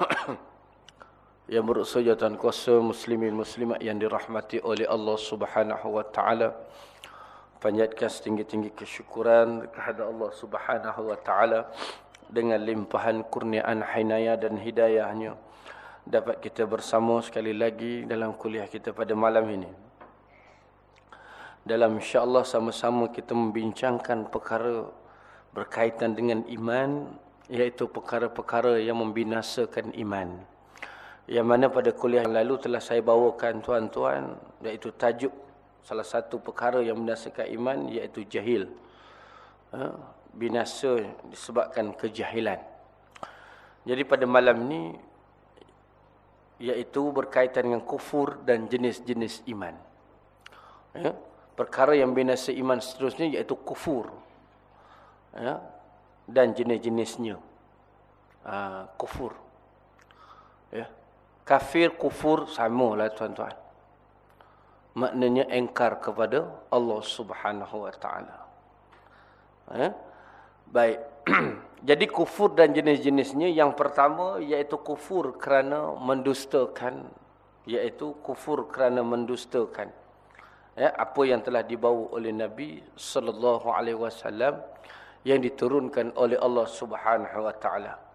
yang berusaha tuan kuasa muslimin muslimat yang dirahmati oleh Allah Subhanahu wa taala. Panjatkan setinggi-tinggi kesyukuran kepada Allah Subhanahu wa taala dengan limpahan kurniaan hinayah dan hidayahnya dapat kita bersama sekali lagi dalam kuliah kita pada malam ini. Dalam insya-Allah sama-sama kita membincangkan perkara berkaitan dengan iman iaitu perkara-perkara yang membinasakan iman. Yang mana pada kuliah yang lalu telah saya bawakan tuan-tuan iaitu tajuk salah satu perkara yang membinasakan iman iaitu jahil. Ha? Binasa disebabkan kejahilan. Jadi pada malam ni iaitu berkaitan dengan kufur dan jenis-jenis iman. Ya? Perkara yang binasa iman seterusnya iaitu kufur. Ya? Dan jenis-jenisnya. Ha, kufur. Ya? Kafir, kufur sama lah tuan-tuan. Maknanya engkar kepada Allah subhanahu wa ta'ala. Eh? Baik. Jadi kufur dan jenis-jenisnya yang pertama iaitu kufur kerana mendustakan. Iaitu kufur kerana mendustakan. Ya, apa yang telah dibawa oleh Nabi sallallahu alaihi wasallam yang diturunkan oleh Allah Subhanahu wa taala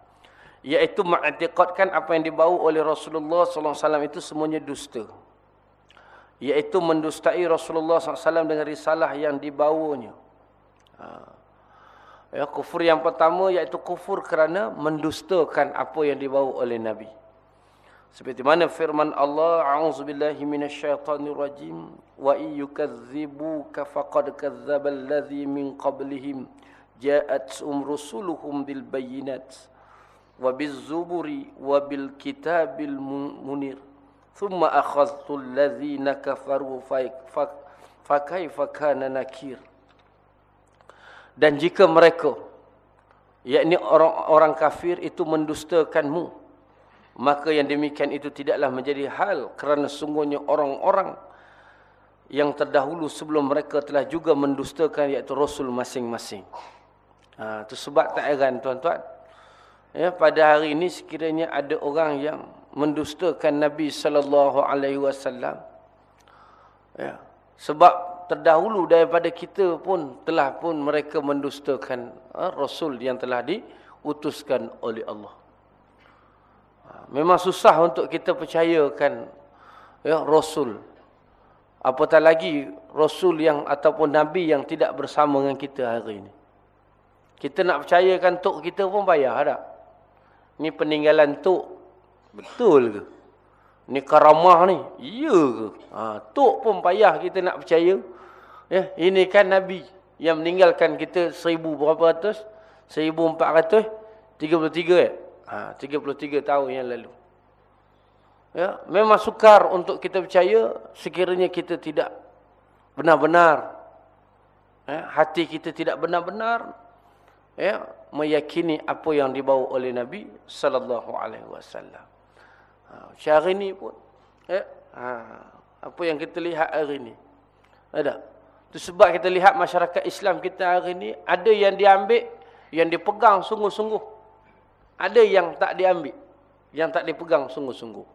iaitu mengiktikadkan apa yang dibawa oleh Rasulullah SAW itu semuanya dusta. Iaitu mendustai Rasulullah SAW dengan risalah yang dibawanya. Ha. Ya, kufur yang pertama iaitu kufur kerana mendustakan apa yang dibawa oleh Nabi. Seperti mana firman Allah, A'udzubillahi minasyaitonirrajim, wa iyyukadzibuka faqad kadzdzabal ladzi min qablihim ja'at umrusuluhum bil bayyinat wa bizzuburi wa bil kitabil munir. Thumma akhadhtu alladhina kafaru fa kaifa kana nakir. Dan jika mereka yakni orang-orang kafir itu mendustakanmu maka yang demikian itu tidaklah menjadi hal kerana sungguhnya orang-orang yang terdahulu sebelum mereka telah juga mendustakan iaitu rasul masing-masing ha itu sebab tak heran tuan-tuan Ya, pada hari ini sekiranya ada orang yang mendustakan Nabi sallallahu alaihi wasallam. Ya, sebab terdahulu daripada kita pun telah pun mereka mendustakan ha, rasul yang telah diutuskan oleh Allah. Ha, memang susah untuk kita percayakan ya rasul. Apatah lagi rasul yang ataupun nabi yang tidak bersama dengan kita hari ini. Kita nak percayakan tok kita pun payah tak? Ni peninggalan tok. Betul ke? Ni karamah ni. Ya ke? Ha, tok pun payah kita nak percaya. Ya, ini kan Nabi yang meninggalkan kita seribu berapa ratus? Seribu empat ratus? Tiga puluh tiga eh? Ha, tiga puluh tiga tahun yang lalu. Ya, memang sukar untuk kita percaya sekiranya kita tidak benar-benar. Ya, hati kita tidak benar-benar. Ya, meyakini apa yang dibawa oleh Nabi sallallahu alaihi wasallam. Ha, hari ini pun ya, ha, apa yang kita lihat hari ini. Ada. Itu sebab kita lihat masyarakat Islam kita hari ini ada yang diambil, yang dipegang sungguh-sungguh. Ada yang tak diambil, yang tak dipegang sungguh-sungguh.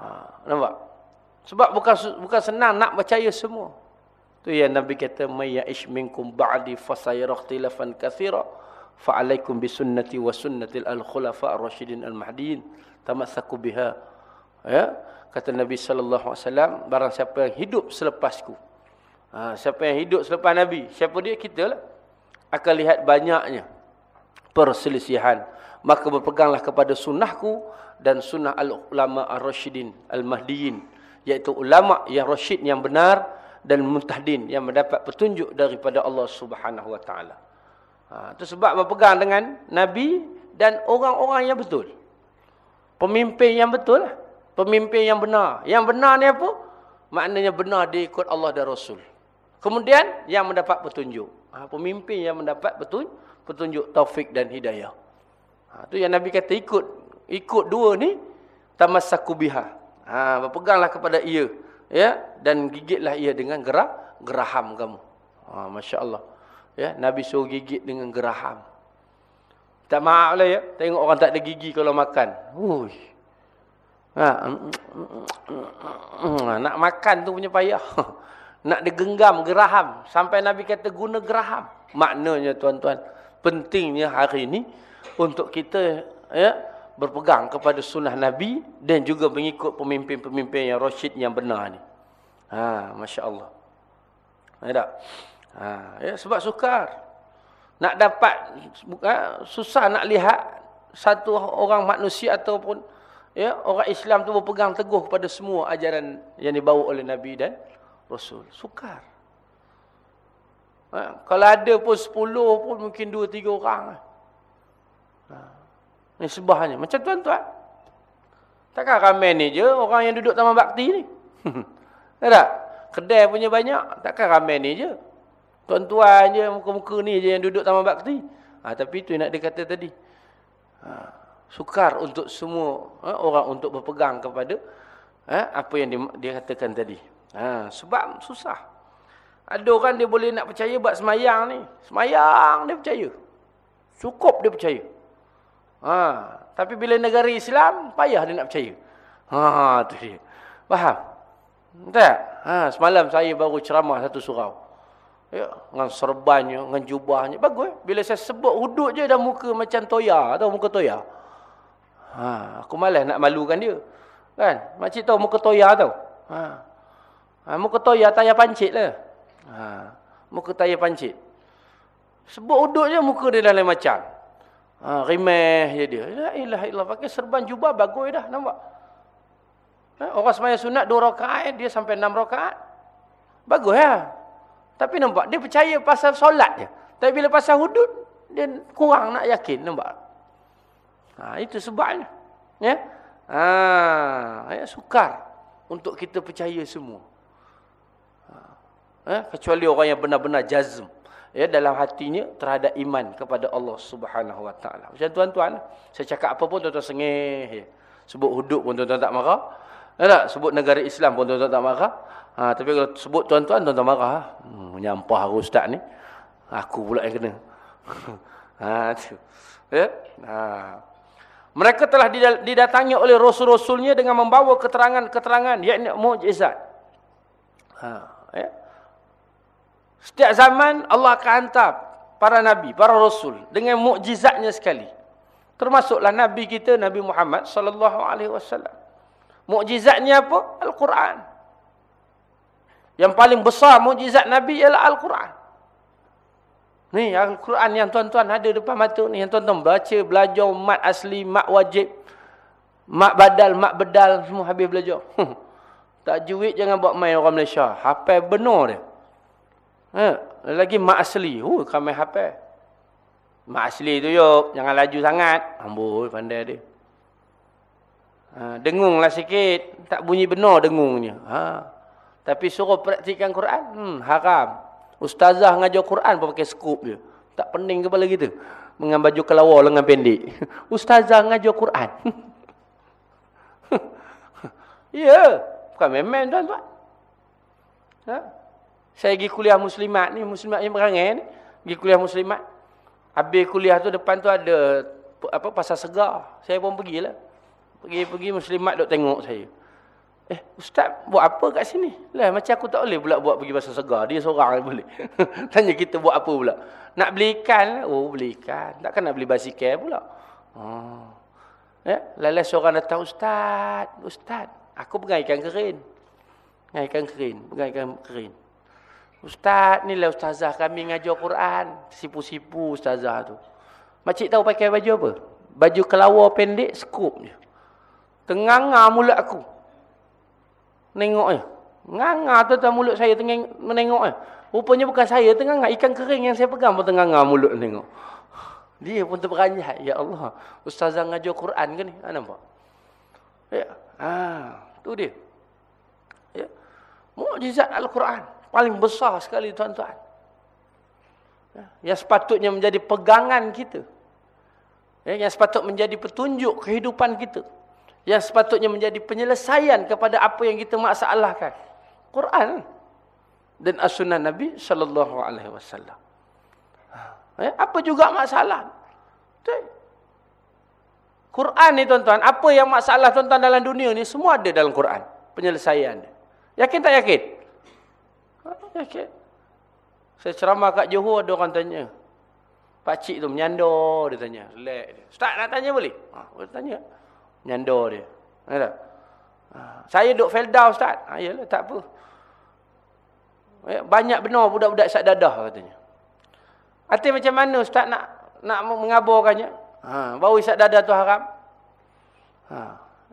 Ha, nampak? Sebab bukan bukan senang nak percaya semua. Tu yang Nabi kata may ya'ish minkum ba'di fasayara ikhtilafan katsira fa'alaikum bisunnati wa sunnati al-khulafa ar-rasyidin al-mahdiyyin tamassaku biha. Ya kata Nabi sallallahu alaihi wasallam barang siapa yang hidup selepasku ha, siapa yang hidup selepas Nabi siapa dia kita lah akan lihat banyaknya perselisihan. Maka berpeganglah kepada sunnahku dan sunnah al-ulama ar-rasyidin al-mahdiyyin iaitu ulama yang rasyid yang benar dan muntahdin yang mendapat petunjuk daripada Allah Subhanahu wa taala Ha, itu sebab berpegang dengan Nabi dan orang-orang yang betul. Pemimpin yang betul. Lah. Pemimpin yang benar. Yang benar ni apa? Maknanya benar diikut Allah dan Rasul. Kemudian yang mendapat petunjuk. Ha, pemimpin yang mendapat betul, petunjuk taufik dan hidayah. Ha, itu yang Nabi kata ikut. Ikut dua ni. Tamassaku biha. Ha, berpeganglah kepada ia. Ya, Dan gigitlah ia dengan gerah, geraham kamu. Ha, Masya Allah. Ya, Nabi suruh gigit dengan geraham. Tak maaf lah ya. Tengok orang tak ada gigi kalau makan. Ui. Ha. Nak makan tu punya payah. Nak digenggam geraham. Sampai Nabi kata guna geraham. Maknanya tuan-tuan. Pentingnya hari ini. Untuk kita ya berpegang kepada sunnah Nabi. Dan juga mengikut pemimpin-pemimpin yang rasyid yang benar ni. Ha, Masya Allah. Ya tak? Ha, ya, sebab sukar. Nak dapat ha, susah nak lihat satu orang manusia ataupun ya orang Islam tu berpegang teguh kepada semua ajaran yang dibawa oleh Nabi dan Rasul. Sukar. Ha, kalau ada pun sepuluh pun mungkin dua tiga orang. Ha, ini sebahnya. Macam tuan-tuan. Takkan ramai ni je orang yang duduk taman bakti ni. tak? Kedai punya banyak. Takkan ramai ni je. Tuan-tuan je, muka-muka ni je yang duduk taman bakti. Ha, tapi yang nak dikata tadi. Ha, sukar untuk semua ha, orang untuk berpegang kepada ha, apa yang dia, katakan tadi. Ha, sebab susah. Ada orang dia boleh nak percaya buat semayang ni. Semayang dia percaya. Cukup dia percaya. Ha, tapi bila negara Islam, payah dia nak percaya. Ha, tu dia. Faham? Tak? Ha, semalam saya baru ceramah satu surau. Ya, dengan serbannya, dengan jubahnya. Bagus. Bila saya sebut hudud je dah muka macam toya. Tahu muka toya? Ha, aku malas nak malukan dia. Kan? Makcik tahu muka toya tahu? Ha. ha muka toya tayar pancit lah. Ha. Muka tayar pancit. Sebut hudud je muka dia dah lain macam. Ha, rimeh je dia. La ilah ilah. Pakai serban jubah bagus dah. Nampak? Ha, orang semaya sunat dua rakaat dia sampai enam rakaat. Bagus ya. Tapi nampak, dia percaya pasal solat je. Tapi bila pasal hudud, dia kurang nak yakin, nampak? Ha, itu sebabnya. Ya? Ha, ya, sukar untuk kita percaya semua. Ha, ya, kecuali orang yang benar-benar jazm. Ya, dalam hatinya terhadap iman kepada Allah subhanahu wa ta'ala. Macam tuan-tuan, saya cakap apa pun tuan-tuan sengih. Ya. Sebut hudud pun tuan-tuan tak marah. Ya, tak? Sebut negara Islam pun tuan-tuan tak marah. Ha, tapi kalau sebut tuan-tuan, tuan-tuan marah. Hmm, menyampah aku ustaz ni. Aku pula yang kena. ha, tu. Ya? Ha. Mereka telah didatangi oleh rasul-rasulnya dengan membawa keterangan-keterangan. Iaitu mu'jizat. Ha, ya? Setiap zaman Allah akan hantar para nabi, para rasul. Dengan mu'jizatnya sekali. Termasuklah nabi kita, Nabi Muhammad sallallahu alaihi wasallam. Mu'jizatnya apa? Al-Quran. Yang paling besar mukjizat Nabi ialah Al-Quran. Ni Al-Quran yang tuan-tuan ada depan mata ni. Yang tuan-tuan baca, belajar, mat asli, mat wajib. Mat badal, mat bedal, semua habis belajar. tak juit jangan buat main orang Malaysia. Hafal benar dia. Ha, lagi mat asli. Uh, kami hafal. Mat asli tu yuk. Jangan laju sangat. Ambul, pandai dia. Ha, dengunglah sikit. Tak bunyi benar dengungnya. Ha. Tapi suruh praktikkan Quran, hmm, haram. Ustazah ngajar Quran pun pakai skup je. Tak pening kepala kita. Dengan baju kelawar lengan pendek. Ustazah ngajar Quran. ya, bukan memang tuan-tuan. Ha? Saya pergi kuliah muslimat ni, muslimat yang berangai ni. Pergi kuliah muslimat. Habis kuliah tu depan tu ada apa pasal segar. Saya pun pergilah. Pergi-pergi muslimat duk tengok saya. Eh, ustaz buat apa kat sini? Lah macam aku tak boleh pula buat pergi bahasa segar. Dia seorang yang boleh. Tanya kita buat apa pula? Nak beli ikan? Oh, beli ikan. Takkan nak beli basikal pula? Oh. Ya, lalu seorang datang, ustaz, ustaz, aku pegang ikan kerin. Pegang ikan kerin, pegang ikan kerin. Ustaz, ni lah ustazah kami ngajar Quran. Sipu-sipu ustazah tu. Makcik tahu pakai baju apa? Baju kelawar pendek, skup je. Tengah-ngah mulut aku. Nengok eh. Nganga tu tu mulut saya tengah menengok eh. Rupanya bukan saya tengah ngah ikan kering yang saya pegang pun tengah ngah mulut tengok. Dia pun terperanjat. Ya Allah. Ustazah ngajar Quran ke ni? Ha, nampak? Ya. Ha, tu dia. Ya. Mukjizat Al-Quran. Paling besar sekali tuan-tuan. Ya. Yang sepatutnya menjadi pegangan kita. Ya. Yang sepatut menjadi petunjuk kehidupan kita yang sepatutnya menjadi penyelesaian kepada apa yang kita masalahkan. Quran dan as-sunnah Nabi sallallahu alaihi wasallam. Ya, apa juga masalah? Quran ni tuan-tuan, apa yang masalah tuan-tuan dalam dunia ni semua ada dalam Quran. Penyelesaian. Yakin tak yakin? Yakin. Saya ceramah kat Johor ada orang tanya. Pak cik tu menyandor dia tanya. Relax dia. Ustaz nak tanya boleh? Ha, boleh tanya. Menyandor dia. Ada. Ha, saya duduk Felda Ustaz. Ha, yalah, tak apa. Ya, banyak benar budak-budak sat dadah katanya. Hati macam mana Ustaz nak nak mengaburkannya? Ha, baru isap dada tu haram. Ha,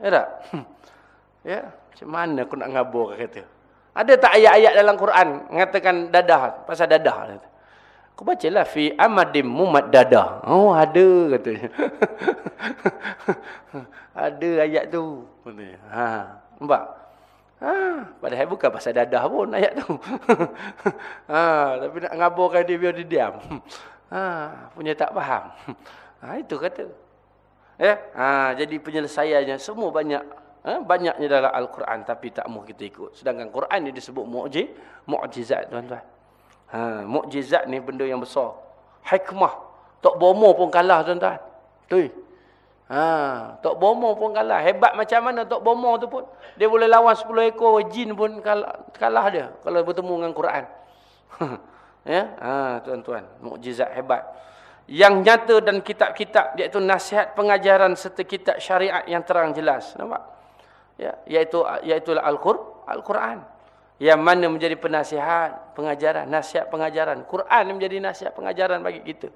ya tak? ya, macam mana aku nak ngabur kata. Ada tak ayat-ayat dalam Quran mengatakan dadah pasal dadah kata. Aku bacalah fi amadim mumad dadah. Oh, ada katanya. ada ayat tu. Ha, nampak? Ha, padahal bukan pasal dadah pun ayat tu. ha, tapi nak ngaburkan dia biar dia diam. Ha, punya tak faham. Ha, itu kata. Ya, ha, jadi penyelesaiannya semua banyak ha, banyaknya dalam Al-Quran tapi tak mau kita ikut. Sedangkan Quran ni disebut mukjiz, mukjizat tuan-tuan. Ha, mukjizat ni benda yang besar. Hikmah. Tok Bomo pun kalah tuan-tuan. Tu. Ha, Tok Bomo pun kalah. Hebat macam mana Tok Bomo tu pun. Dia boleh lawan 10 ekor jin pun kalah, kalah dia kalau bertemu dengan Quran. ya, ha, tuan-tuan, mukjizat hebat yang nyata dan kitab-kitab iaitu nasihat pengajaran serta kitab syariat yang terang jelas nampak ya iaitu iaitu al-Quran. Yang mana menjadi penasihat pengajaran nasihat pengajaran. Quran menjadi nasihat pengajaran bagi kita.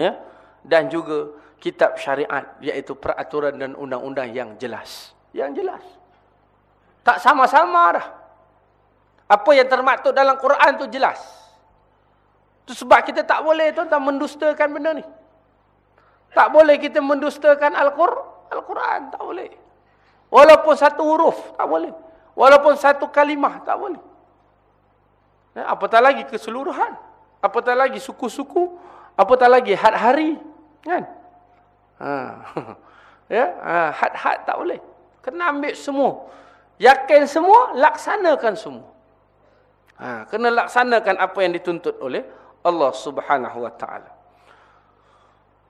Ya? Dan juga kitab syariat iaitu peraturan dan undang-undang yang jelas. Yang jelas. Tak sama-sama dah. Apa yang termaktub dalam Quran tu jelas. Itu sebab kita tak boleh tuan-tuan mendustakan benda ni. Tak boleh kita mendustakan Al-Quran. tak boleh. Walaupun satu huruf, tak boleh. Walaupun satu kalimah, tak boleh. Ya, apatah lagi keseluruhan. Apatah lagi suku-suku. Apatah lagi had-hari. Kan? Ha. ya, ha, had-had tak boleh. Kena ambil semua. Yakin semua, laksanakan semua. Ha, kena laksanakan apa yang dituntut oleh Allah Subhanahu wa taala.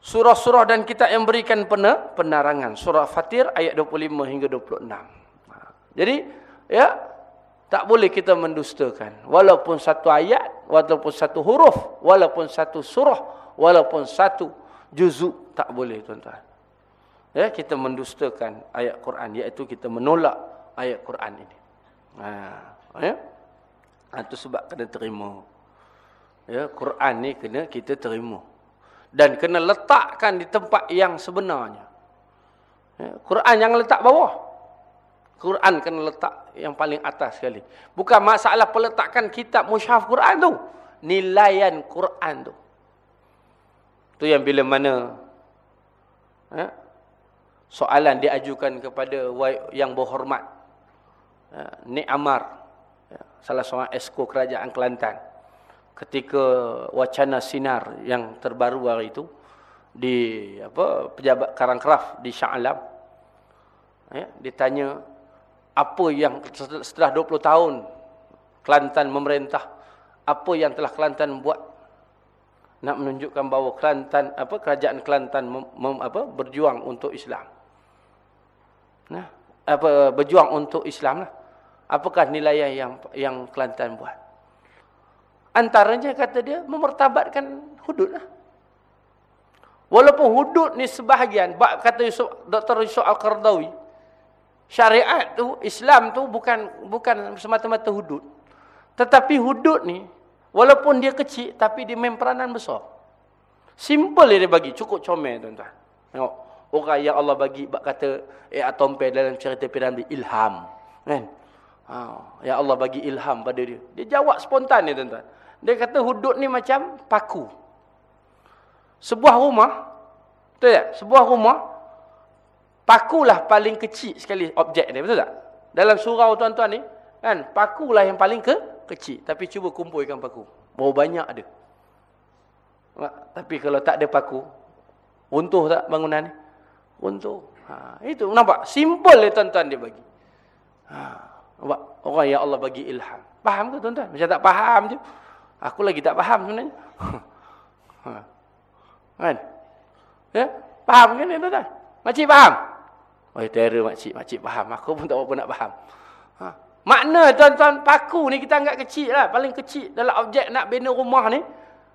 Surah-surah dan kitab yang berikan penerangan. Surah Fatir ayat 25 hingga 26. Ha. Jadi, ya, tak boleh kita mendustakan. Walaupun satu ayat, walaupun satu huruf, walaupun satu surah, walaupun satu juzuk, tak boleh tuan-tuan. Ya, kita mendustakan ayat Quran, iaitu kita menolak ayat Quran ini. Ha, ya. Itu sebab kena terima. Ya, Quran ni kena kita terima. Dan kena letakkan di tempat yang sebenarnya. Ya, Quran yang letak bawah. Quran kena letak yang paling atas sekali. Bukan masalah peletakan kitab mushaf Quran tu. Nilaian Quran tu. Tu yang bila mana ya, soalan diajukan kepada yang berhormat. Ya, Nik Amar. Ya, salah seorang esko kerajaan Kelantan ketika wacana sinar yang terbaru hari itu di apa pejabat Karangkraf di Shah Alam ya ditanya apa yang setelah 20 tahun Kelantan memerintah apa yang telah Kelantan buat? Nak menunjukkan bahawa Kelantan apa kerajaan Kelantan mem, mem, apa berjuang untuk Islam. Nah apa berjuang untuk Islam lah. Apakah nilai yang yang Kelantan buat Antaranya kata dia memertabatkan hudud lah. Walaupun hudud ni sebahagian, kata Yusuf, Dr. Yusuf Al-Qardawi, syariat tu, Islam tu bukan bukan semata-mata hudud. Tetapi hudud ni, walaupun dia kecil, tapi dia main peranan besar. Simple dia bagi, cukup comel tuan-tuan. Tengok, orang yang Allah bagi, kata, eh atompe dalam cerita piramid, ilham. Kan? Ha, ya Allah bagi ilham pada dia. Dia jawab spontan ni tuan-tuan. Dia kata hudud ni macam paku. Sebuah rumah, betul tak? Sebuah rumah, pakulah paling kecil sekali objek ni, betul tak? Dalam surau tuan-tuan ni, kan, pakulah yang paling ke kecil. Tapi cuba kumpulkan paku. Berapa banyak ada. Tapi kalau tak ada paku, runtuh tak bangunan ni? Runtuh. Ha, itu nampak? Simple ni tuan-tuan dia bagi. Ha, nampak? Orang yang Allah bagi ilham. Faham ke tuan-tuan? Macam tak faham je. Aku lagi tak faham sebenarnya. Kan? Ya? Faham kan tuan-tuan? Makcik faham? Oh, terror makcik. Makcik faham. Aku pun tak apa nak faham. Ha. Makna tuan-tuan paku ni kita anggap kecil lah. Paling kecil dalam objek nak bina rumah ni.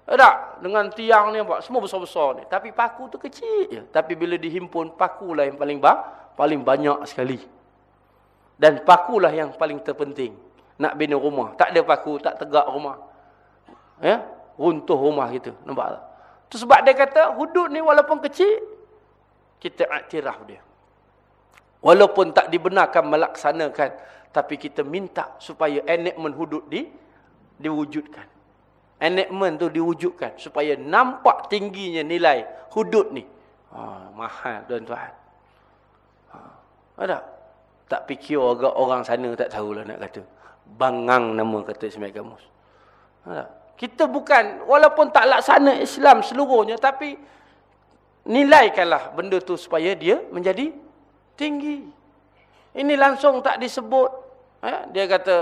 Tak? Dengan tiang ni buat semua besar-besar ni. Tapi paku tu kecil je. Tapi bila dihimpun, paku lah yang paling bang, paling banyak sekali. Dan paku lah yang paling terpenting. Nak bina rumah. Tak ada paku, tak tegak rumah. Ya? Runtuh rumah kita. Nampak tak? Itu sebab dia kata, hudud ni walaupun kecil, kita aktiraf dia. Walaupun tak dibenarkan melaksanakan, tapi kita minta supaya enakmen hudud di, diwujudkan. Enakmen tu diwujudkan supaya nampak tingginya nilai hudud ni. Ha, mahal tuan-tuan. Ha, ada? Tak fikir orang, orang sana tak tahulah nak kata. Bangang nama kata Ismail Gamus. Ada? Kita bukan, walaupun tak laksana Islam seluruhnya, tapi nilaikanlah benda tu supaya dia menjadi tinggi. Ini langsung tak disebut. Ya, dia kata,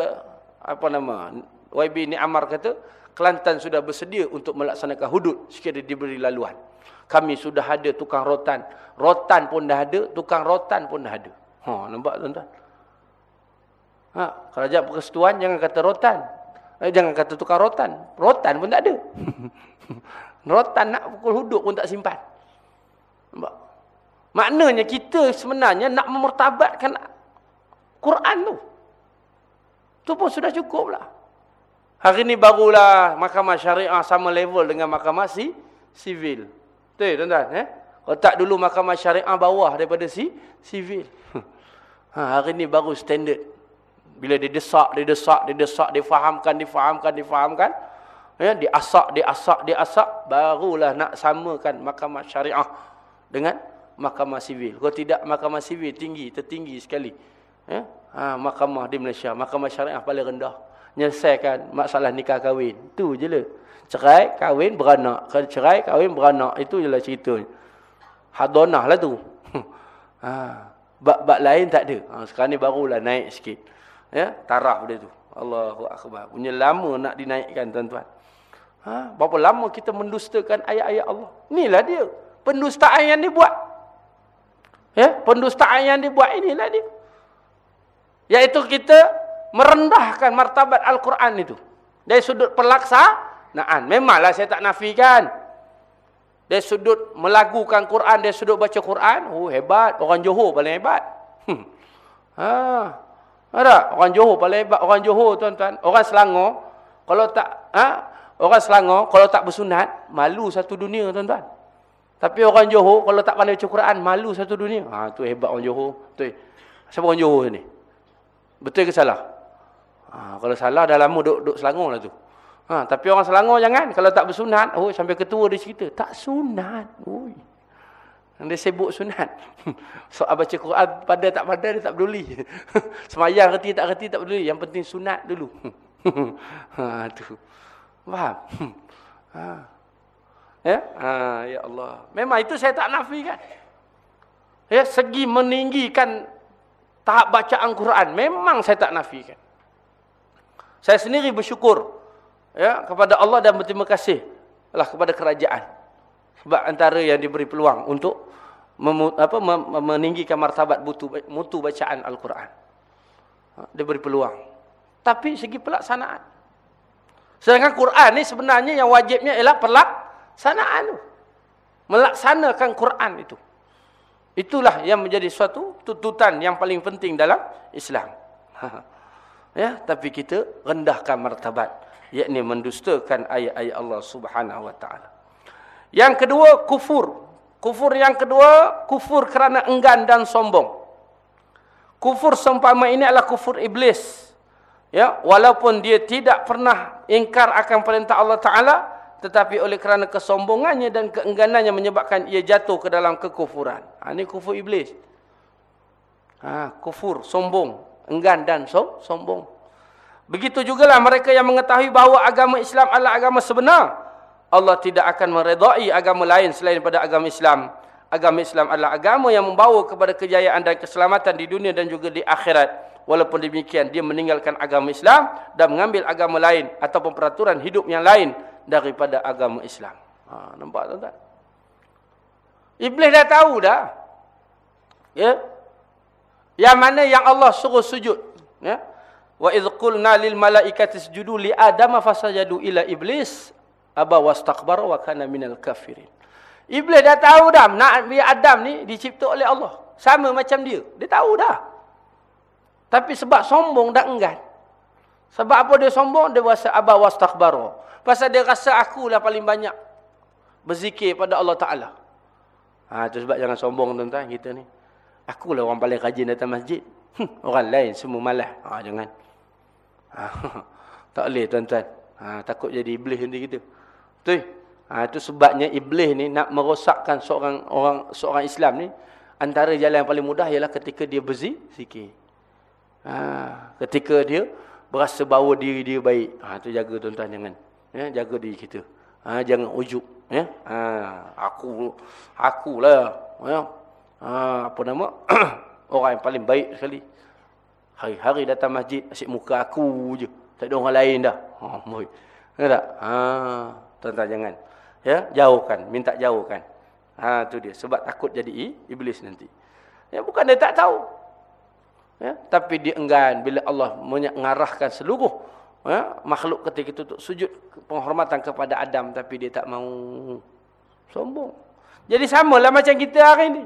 apa nama, YB ni Amar kata, Kelantan sudah bersedia untuk melaksanakan hudud sekiranya diberi laluan. Kami sudah ada tukang rotan. Rotan pun dah ada, tukang rotan pun dah ada. Ha, nampak tuan-tuan? Ha, kerajaan persekutuan jangan kata rotan. Eh, jangan kata tukar rotan. Rotan pun tak ada. rotan nak pukul huduk pun tak simpan. Nampak? Maknanya kita sebenarnya nak memertabatkan Quran tu. Tu pun sudah cukup lah. Hari ni barulah mahkamah syariah sama level dengan mahkamah si, sivil. Betul tuan-tuan? Eh? Kalau tak dulu mahkamah syariah bawah daripada si sivil. Ha, hari ni baru standard. Bila dia desak, dia desak, dia desak, dia fahamkan, dia fahamkan, dia fahamkan. Ya, dia asak, dia asak, dia asak. Barulah nak samakan mahkamah syariah dengan mahkamah sivil. Kalau tidak, mahkamah sivil tinggi, tertinggi sekali. Ya? Ha, mahkamah di Malaysia, mahkamah syariah paling rendah. Menyelesaikan masalah nikah kahwin. Itu je lah. Cerai, kahwin, beranak. Cerai, kahwin, beranak. Itu je lah ceritanya. Hadonah lah tu. ha. Bak-bak lain tak ada. Ha, sekarang ni barulah naik sikit. Ya, taraf dia tu. Allahu akbar. Punya lama nak dinaikkan tuan-tuan. Ha, berapa lama kita mendustakan ayat-ayat Allah? Inilah dia. Pendustaan yang dibuat. Ya, pendustaan yang dibuat inilah dia. Yaitu kita merendahkan martabat Al-Quran itu. Dari sudut pelaksanaan. Memanglah saya tak nafikan. Dari sudut melagukan Quran, dari sudut baca Quran. Oh hebat. Orang Johor paling hebat. Hmm. Ha. Ada orang Johor paling hebat orang Johor tuan-tuan. Orang Selangor kalau tak ha? orang Selangor kalau tak bersunat malu satu dunia tuan-tuan. Tapi orang Johor kalau tak pandai baca Quran malu satu dunia. Ha tu hebat orang Johor. Betul. Siapa orang Johor ni? Betul ke salah? Ha, kalau salah dah lama duduk, duduk Selangor lah tu. Ha, tapi orang Selangor jangan. Kalau tak bersunat, oh, sampai ketua dia cerita. Tak sunat. Ui. Dia sibuk sunat. Soal baca Quran pada tak pada dia tak peduli. Semayang reti tak reti tak peduli. Yang penting sunat dulu. ha tu. Faham? ha. Ya? Ha, ya Allah. Memang itu saya tak nafikan. Ya, segi meninggikan tahap bacaan Quran memang saya tak nafikan. Saya sendiri bersyukur ya kepada Allah dan berterima kasih lah kepada kerajaan. Sebab antara yang diberi peluang untuk apa, meninggikan martabat mutu, mutu bacaan Al-Quran. Ha, dia beri peluang. Tapi segi pelaksanaan. Sedangkan Quran ni sebenarnya yang wajibnya ialah pelaksanaan. Melaksanakan Quran itu. Itulah yang menjadi suatu tuntutan yang paling penting dalam Islam. ya, tapi kita rendahkan martabat yakni mendustakan ayat-ayat Allah Subhanahu wa taala. Yang kedua kufur Kufur yang kedua, kufur kerana enggan dan sombong. Kufur seumpama ini adalah kufur iblis. Ya, walaupun dia tidak pernah ingkar akan perintah Allah Taala, tetapi oleh kerana kesombongannya dan keengganannya menyebabkan ia jatuh ke dalam kekufuran. Ha, ini kufur iblis. Ha, kufur, sombong, enggan dan so, sombong. Begitu jugalah mereka yang mengetahui bahawa agama Islam adalah agama sebenar. Allah tidak akan meredai agama lain selain pada agama Islam. Agama Islam adalah agama yang membawa kepada kejayaan dan keselamatan di dunia dan juga di akhirat. Walaupun demikian, dia meninggalkan agama Islam dan mengambil agama lain ataupun peraturan hidup yang lain daripada agama Islam. Ha, nampak tak? Iblis dah tahu dah. Ya. Yang mana yang Allah suruh sujud. Ya. Wa idh qulna lil malaikati isjudu li Adam fasajadu ila iblis aba wastakbara wa kana minal kafirin. Iblis dah tahu dah Nabi Adam ni dicipta oleh Allah. Sama macam dia. Dia tahu dah. Tapi sebab sombong dan enggan. Sebab apa dia sombong? Dia rasa aba wastakbara. Pasal dia rasa akulah paling banyak berzikir pada Allah Taala. Ha tu sebab jangan sombong tuan-tuan kita ni. Akulah orang paling rajin datang masjid. Hm, orang lain semua malas. Ha jangan. Ha, tak boleh tuan-tuan. Ha, takut jadi iblis nanti kita. Tu. Ha, itu sebabnya iblis ni nak merosakkan seorang orang seorang Islam ni. Antara jalan yang paling mudah ialah ketika dia berzi, zikir. Ha, ketika dia berasa bahawa diri dia baik. Ha, tu jaga tuan-tuan jangan. Ya, jaga diri kita. Ha, jangan ujuk. Ya, ha, aku, akulah. Ya, ha, apa nama? orang yang paling baik sekali. Hari-hari datang masjid, asyik muka aku je. Tak ada orang lain dah. Ha, boy. tak? Ha, tuan-tuan jangan. Ya, jauhkan, minta jauhkan. Ha, tu dia. Sebab takut jadi iblis nanti. Ya, bukan dia tak tahu. Ya, tapi dia enggan bila Allah mengarahkan seluruh ya, makhluk ketika itu untuk sujud penghormatan kepada Adam tapi dia tak mau sombong. Jadi samalah macam kita hari ini.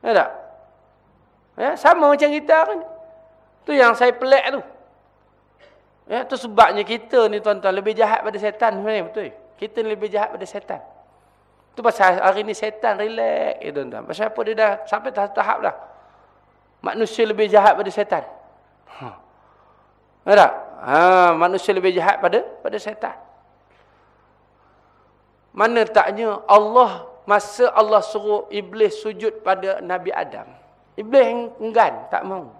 Ya tak? Ya, sama macam kita kan. Tu yang saya pelik tu. Ya, tu sebabnya kita ni tuan-tuan lebih jahat pada setan sebenarnya betul. Kita ni lebih jahat pada setan. Tu pasal hari ni setan relax ya tuan-tuan. Pasal apa dia dah sampai tahap-tahap dah. Manusia lebih jahat pada setan. Ha. Tak? Ha, manusia lebih jahat pada pada setan. Mana taknya Allah masa Allah suruh iblis sujud pada Nabi Adam. Iblis enggan, tak mau.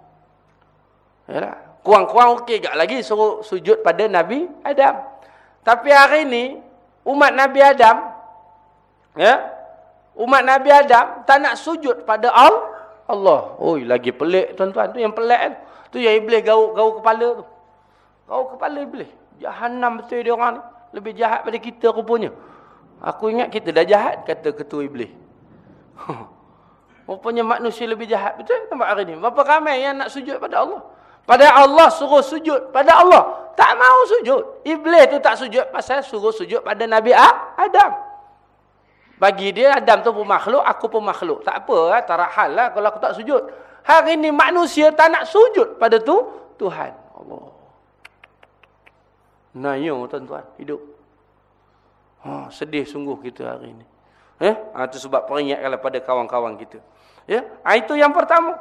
Ya Kurang-kurang okey gak lagi suruh sujud pada Nabi Adam. Tapi hari ini umat Nabi Adam ya. Umat Nabi Adam tak nak sujud pada Allah. Oi, lagi pelik tuan-tuan tu yang pelik tu. Tu yang iblis gaul-gaul kepala tu. Gaul kepala iblis. Jahanam betul dia orang ni. Lebih jahat pada kita rupanya. Aku ingat kita dah jahat kata ketua iblis. Rupanya manusia lebih jahat. Betul tempat hari ini. Berapa ramai yang nak sujud pada Allah. Pada Allah suruh sujud. Pada Allah. Tak mau sujud. Iblis tu tak sujud. Pasal suruh sujud pada Nabi Adam. Bagi dia Adam tu pun makhluk. Aku pun makhluk. Tak apa lah. Tak hal lah kalau aku tak sujud. Hari ini manusia tak nak sujud pada tu Tuhan. Allah. Nayung tuan-tuan. Hidup. Ha, sedih sungguh kita hari ini. Eh? Ha, itu sebab peringatkanlah pada kawan-kawan kita. Ya, ha, itu yang pertama.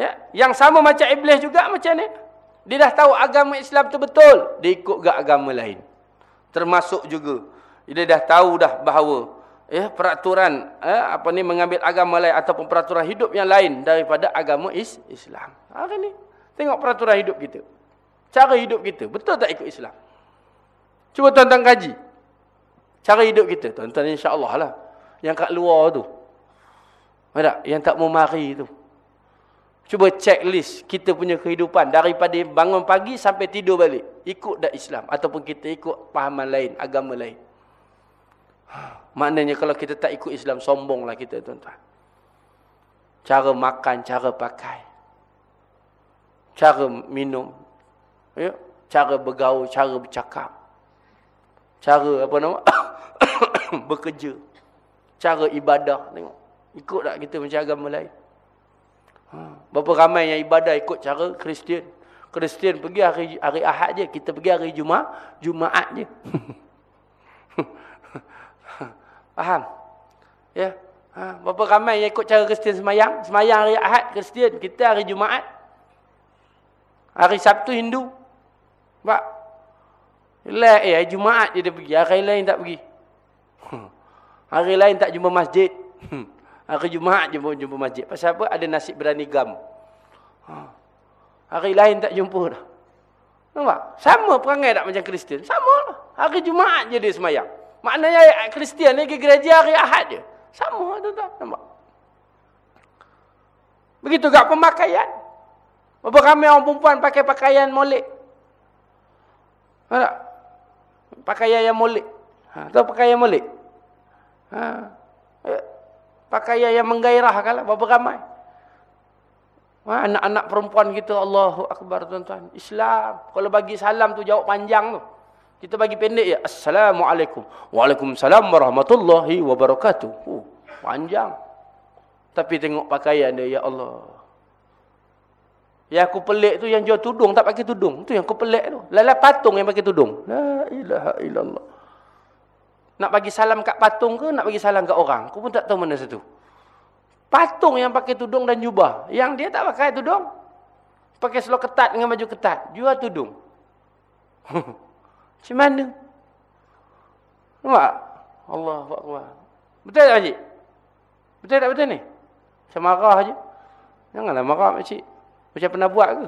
Ya, yang sama macam iblis juga macam ni. Dia dah tahu agama Islam tu betul, dia ikut gak agama lain. Termasuk juga dia dah tahu dah bahawa ya peraturan eh, apa ni mengambil agama lain ataupun peraturan hidup yang lain daripada agama is Islam. Hari ni tengok peraturan hidup kita. Cara hidup kita betul tak ikut Islam? Cuba tuan-tuan kaji. Cara hidup kita, tuan-tuan insya-Allah lah. Yang kat luar tu. Yang tak mau mari tu. Cuba checklist kita punya kehidupan daripada bangun pagi sampai tidur balik. Ikut dak Islam ataupun kita ikut pahaman lain, agama lain. Maknanya kalau kita tak ikut Islam sombonglah kita tuan-tuan. Cara makan, cara pakai. Cara minum. Ya, cara bergaul, cara bercakap. Cara apa nama? Bekerja. Cara ibadah tengok. Ikut tak kita macam agama lain? Berapa ramai yang ibadah ikut cara Kristian? Kristian pergi hari hari Ahad je, kita pergi hari Jumaat, Jumaat je. Faham? Ya. Ha, berapa ramai yang ikut cara Kristian semayang? Semayang hari Ahad Kristian, kita hari Jumaat. Hari Sabtu Hindu. Pak. Lah eh Jumaat je dia pergi, hari lain tak pergi. Hari lain tak jumpa masjid. Hari Jumaat jumpa jumpa masjid. Pasal apa? Ada nasib berani gam. Ha. Hari lain tak jumpa dah. Nampak? Sama perangai tak macam Kristian. Sama lah. Hari Jumaat je dia semayang. Maknanya Kristian ni ke gereja hari Ahad je. Sama tu tak? Nampak? Begitu juga pemakaian. Berapa ramai orang perempuan pakai pakaian molek. Tak? Pakaian yang molek. Ha, tahu pakaian molek? Ha. Pakaian yang menggairahkan lah. Berapa ramai. Ha, anak-anak perempuan kita Allahu Akbar tuan-tuan. Islam. Kalau bagi salam tu jawab panjang tu. Kita bagi pendek ya. Assalamualaikum. Waalaikumsalam warahmatullahi wabarakatuh. Uh, panjang. Tapi tengok pakaian dia. Ya Allah. Yang aku pelik tu yang jual tudung tak pakai tudung. Tu yang aku pelik tu. Lala patung yang pakai tudung. La ilaha illallah. Nak bagi salam kat patung ke nak bagi salam kat orang? Aku pun tak tahu mana satu. Patung yang pakai tudung dan jubah. Yang dia tak pakai tudung. Pakai selok ketat dengan baju ketat. Jual tudung. Macam mana? Nampak? Allah Akbar. Betul tak Pakcik? Betul tak betul ni? Macam marah je. Janganlah marah Pakcik. Macam pernah buat ke?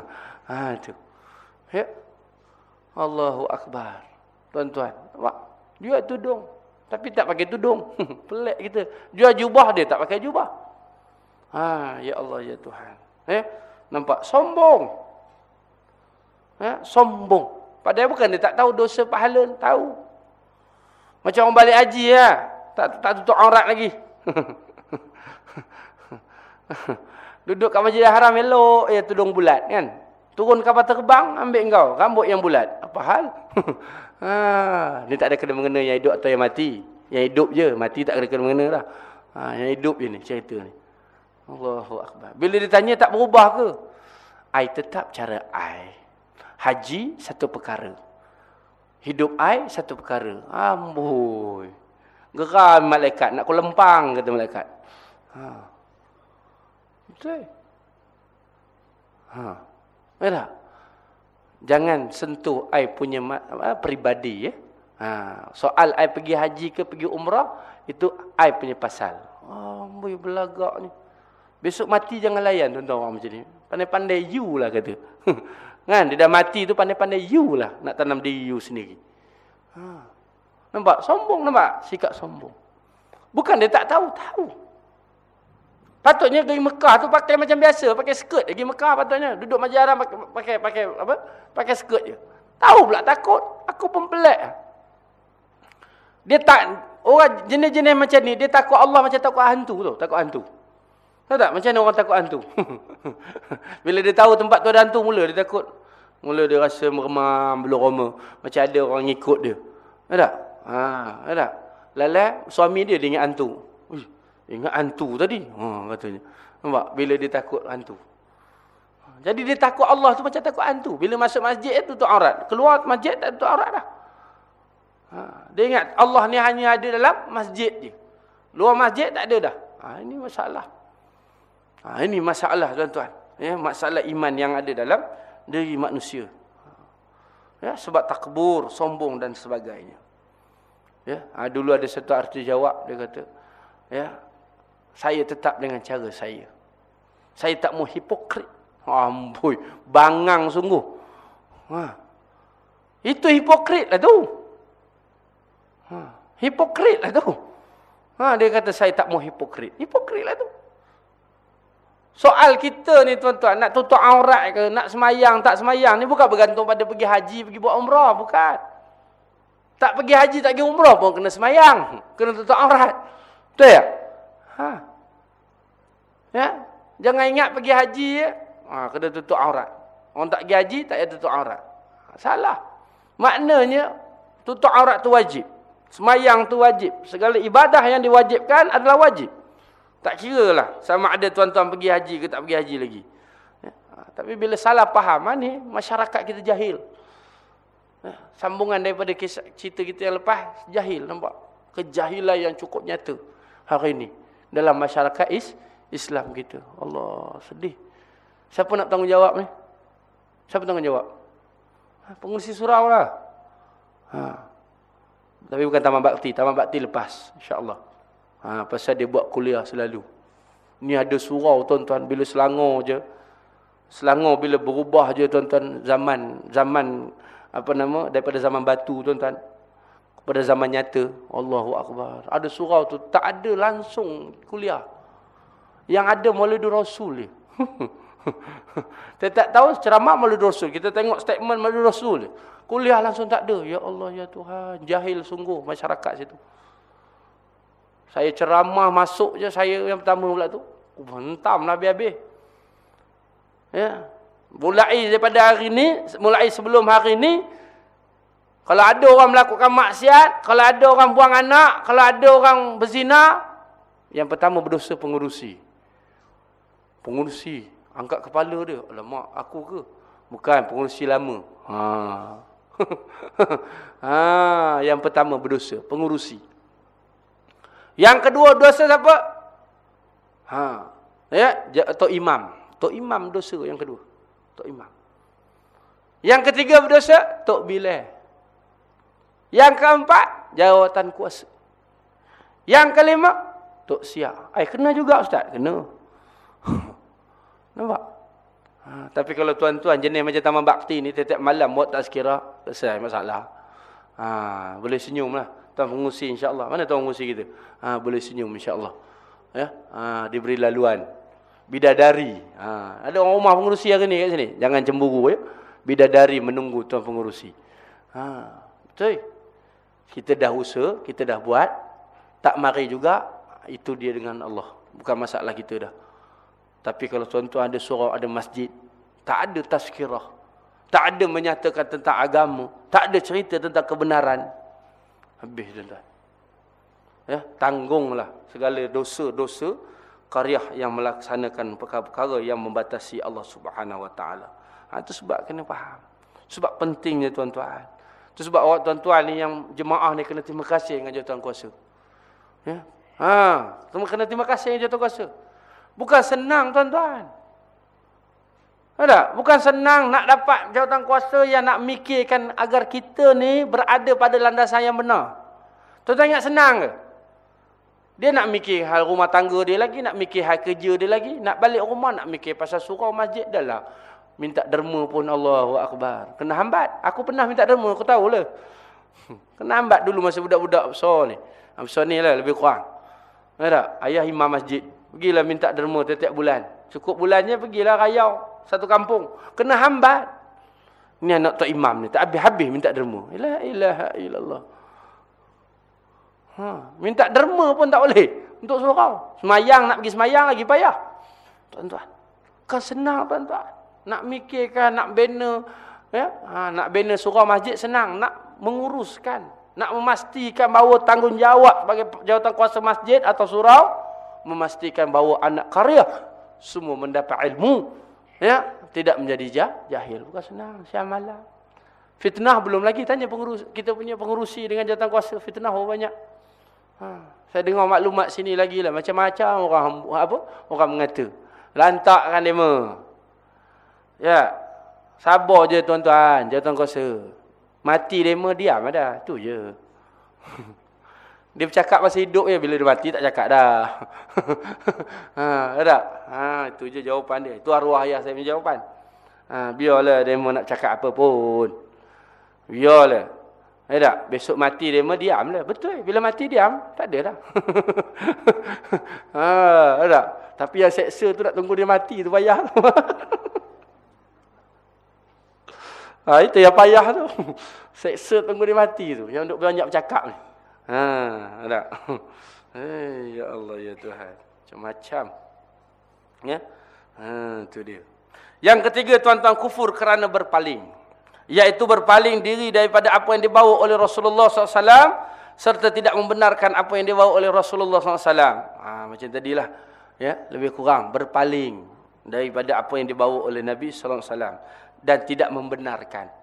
ha, tu. Ya. Allahu Akbar. Tuan-tuan. Nampak? Jual tudung. Tapi tak pakai tudung. Pelik kita. Jual jubah dia tak pakai jubah. Ha, ya Allah ya Tuhan. Ya. Nampak? Sombong. Ya, sombong. Padahal bukan dia tak tahu dosa pahala, tahu. Macam orang balik haji ya. Tak tak tutup aurat lagi. Duduk kat Masjidil Haram elok ya tudung bulat kan. Turun kapal terbang ambil engkau rambut yang bulat. Apa hal? ha, ni tak ada kena mengena yang hidup atau yang mati. Yang hidup je, mati tak ada kena mengena lah. Ha, yang hidup je ni cerita ni. Allahu akbar. Bila ditanya tak berubah ke? Ai tetap cara ai. Haji satu perkara. Hidup ai satu perkara. Amboi. Geram malaikat nak kulempang kata malaikat. Ha. Betul. Ha. Merah. Jangan sentuh ai punya apa, peribadi ya. Ha. Soal ai pergi haji ke pergi umrah itu ai punya pasal. Amboi belagak ni. Besok mati jangan layan tuan-tuan orang macam ni. Pandai-pandai you lah kata. Kan? Dia dah mati tu pandai-pandai you lah. Nak tanam diri you sendiri. Ha. Nampak? Sombong nampak? Sikap sombong. Bukan dia tak tahu. Tahu. Patutnya pergi Mekah tu pakai macam biasa. Pakai skirt. Pergi Mekah patutnya. Duduk majaran pakai, pakai, pakai apa? Pakai skirt je. Tahu pula takut. Aku pun pelik. Dia tak... Orang jenis-jenis macam ni. Dia takut Allah macam takut hantu tu. Takut hantu. Tahu tak? Macam mana orang takut hantu? Bila dia tahu tempat tu ada hantu mula. Dia takut. Mula dia rasa meremam, belum roma. Macam ada orang ikut dia. Ada? Ha, ada. Lala suami dia dia ingat hantu. Ingat hantu tadi. Ha, katanya. Nampak? Bila dia takut hantu. Jadi dia takut Allah tu macam takut hantu. Bila masuk masjid tu tutup aurat. Keluar masjid tak tutup aurat dah. Ha, dia ingat Allah ni hanya ada dalam masjid je. Luar masjid tak ada dah. Ha, ini masalah. Ha, ini masalah tuan-tuan. Ya, masalah iman yang ada dalam diri manusia. Ya, sebab takbur, sombong dan sebagainya. Ya, ha, dulu ada satu arti jawab dia kata, ya, saya tetap dengan cara saya. Saya tak mau hipokrit. Amboi, bangang sungguh. Ha. Itu hipokrit lah tu. Ha. Hipokrit lah tu. Ha, dia kata saya tak mau hipokrit. Lah tu. Soal kita ni tuan-tuan, nak tutup aurat ke, nak semayang, tak semayang, ni bukan bergantung pada pergi haji, pergi buat umrah, bukan. Tak pergi haji, tak pergi umrah pun kena semayang, kena tutup aurat. Betul ya? Ya? Jangan ingat pergi haji, ya? ha, kena tutup aurat. Orang tak pergi haji, tak payah tutup aurat. Ha, salah. Maknanya, tutup aurat tu wajib. Semayang tu wajib. Segala ibadah yang diwajibkan adalah wajib. Tak kira lah sama ada tuan-tuan pergi haji ke tak pergi haji lagi. Ya. Ha, tapi bila salah faham, ha, ni masyarakat kita jahil. Ya. Sambungan daripada kisah, cerita kita yang lepas, jahil nampak. Kejahilan yang cukup nyata hari ini. Dalam masyarakat is, Islam kita. Allah sedih. Siapa nak tanggungjawab ni? Siapa tanggungjawab? Ha, pengurusi surau lah. Ha. Tapi bukan taman bakti. Taman bakti lepas. InsyaAllah. Ha, pasal dia buat kuliah selalu. Ni ada surau tuan-tuan bila Selangor je. Selangor bila berubah je tuan-tuan zaman zaman apa nama daripada zaman batu tuan-tuan kepada zaman nyata. Allahu akbar. Ada surau tu tak ada langsung kuliah. Yang ada Maulid Rasul dia. Tak tahu ceramah Maulid Rasul. Kita tengok statement Maulid Rasul. Kuliah langsung tak ada. Ya Allah ya Tuhan, jahil sungguh masyarakat situ. Saya ceramah masuk je saya yang pertama pula tu. Hentam lah habis-habis. Ya. Mulai daripada hari ni, mulai sebelum hari ni, kalau ada orang melakukan maksiat, kalau ada orang buang anak, kalau ada orang berzina, yang pertama berdosa pengurusi. Pengurusi. Angkat kepala dia. Alamak, aku ke? Bukan, pengurusi lama. Ha. ha, yang pertama berdosa, pengurusi. Yang kedua dosa siapa? Ha. Ya, atau imam. Tok imam dosa yang kedua. Tok imam. Yang ketiga berdosa tok bilal. Yang keempat jawatan kuasa. Yang kelima tok siap. Ai kena juga ustaz, kena. Nampak? Ha, tapi kalau tuan-tuan jenis macam taman bakti ni tiap-tiap malam buat tak sekira, selesai masalah. Ha, boleh senyumlah. Tuan pengusi insya-Allah. Mana tuan pengusi kita? Ha, boleh senyum insya-Allah. Ya, ha, diberi laluan. Bidadari. Ha, ada orang rumah pengurusi hari ni kat sini. Jangan cemburu ya. Bidadari menunggu tuan pengurusi. Ha, betul. Kita dah usaha, kita dah buat. Tak mari juga, itu dia dengan Allah. Bukan masalah kita dah. Tapi kalau tuan-tuan ada surau, ada masjid. Tak ada tazkirah. Tak ada menyatakan tentang agama. Tak ada cerita tentang kebenaran. Habis tuan-tuan. Ya, tanggunglah segala dosa-dosa karya yang melaksanakan perkara-perkara yang membatasi Allah Subhanahu Wa Taala. Ha, itu sebab kena faham. Sebab pentingnya tuan-tuan. Itu sebab awak tuan-tuan ni yang jemaah ni kena terima kasih dengan jawatan kuasa. Ya. Ha, kena terima kasih dengan jawatan kuasa. Bukan senang tuan-tuan. Ada? Bukan senang nak dapat jawatan kuasa yang nak mikirkan agar kita ni berada pada landasan yang benar. Tuan-tuan ingat senang ke? Dia nak mikir hal rumah tangga dia lagi, nak mikir hal kerja dia lagi, nak balik rumah nak mikir pasal surau masjid dah lah. Minta derma pun Allahu Akbar. Kena hambat. Aku pernah minta derma, aku tahu lah. Kena hambat dulu masa budak-budak besar ni. Besar ni lah lebih kurang. Ada? Ayah imam masjid. Pergilah minta derma setiap bulan. Cukup bulannya pergilah rayau satu kampung. Kena hambat. Ni anak tok imam ni. Tak habis-habis minta derma. La ilaha illallah. Ha. Minta derma pun tak boleh. Untuk surau. Semayang nak pergi semayang lagi payah. Tuan-tuan. Kan senang tuan-tuan. Nak mikirkan, nak bina. Ya? Ha, nak bina surau masjid senang. Nak menguruskan. Nak memastikan bahawa tanggungjawab sebagai jawatan kuasa masjid atau surau. Memastikan bahawa anak karya semua mendapat ilmu Ya, tidak menjadi jahil. Bukan senang, siang malam. Fitnah belum lagi tanya pengurus kita punya pengurusi dengan jawatan kuasa fitnah berapa banyak. Ha, saya dengar maklumat sini lagi lah macam-macam orang apa? Orang mengata. Lantakkan demo. Ya. Sabar je tuan-tuan, jawatan kuasa. Mati demo diam ada. Tu je. Dia bercakap masa hidup je bila dia mati tak cakap dah. ha, ada. Ha, itu je jawapan dia. Itu arwah ayah saya punya jawapan. Ha, biarlah dia nak cakap apa pun. Biarlah. Ada. Besok mati dia mau diam lah. Betul. Bila mati diam, tak ada dah. ha, ada. Tapi yang seksa tu nak tunggu dia mati tu payah. ha, itu yang payah tu. seksa tunggu dia mati tu. Yang duk banyak bercakap ni. Ha, ada. Hey, ya Allah ya Tuhan. Macam-macam. Ya. Ha, tu dia. Yang ketiga tuan-tuan kufur kerana berpaling. Iaitu berpaling diri daripada apa yang dibawa oleh Rasulullah SAW. Serta tidak membenarkan apa yang dibawa oleh Rasulullah SAW. Ha, macam tadilah. Ya, lebih kurang. Berpaling daripada apa yang dibawa oleh Nabi SAW. Dan tidak membenarkan.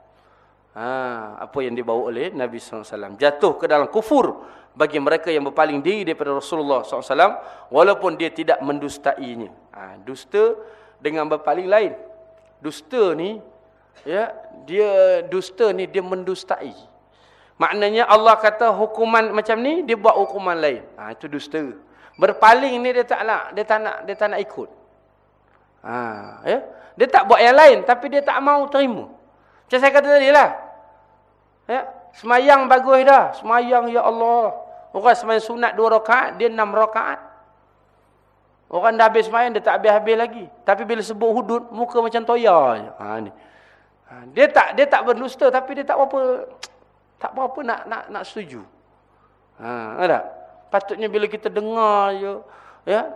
Ha, apa yang dibawa oleh Nabi SAW. Jatuh ke dalam kufur bagi mereka yang berpaling diri daripada Rasulullah SAW. Walaupun dia tidak mendustainya. Ha, dusta dengan berpaling lain. Dusta ni, ya, dia dusta ni dia mendustai. Maknanya Allah kata hukuman macam ni, dia buat hukuman lain. Ha, itu dusta. Berpaling ni dia tak nak, dia tak nak, dia tak nak ikut. Ha, ya? Dia tak buat yang lain, tapi dia tak mau terima. Macam saya kata tadi lah. Ya, semayang bagus dah. Semayang ya Allah. Orang semayang sunat dua rakaat, dia enam rakaat. Orang dah habis semayang, dia tak habis-habis lagi. Tapi bila sebut hudud, muka macam toya. Ha, ni. Ha, dia tak dia tak berdusta, tapi dia tak apa tak apa nak nak nak setuju. Ha, ada. Patutnya bila kita dengar je, ya,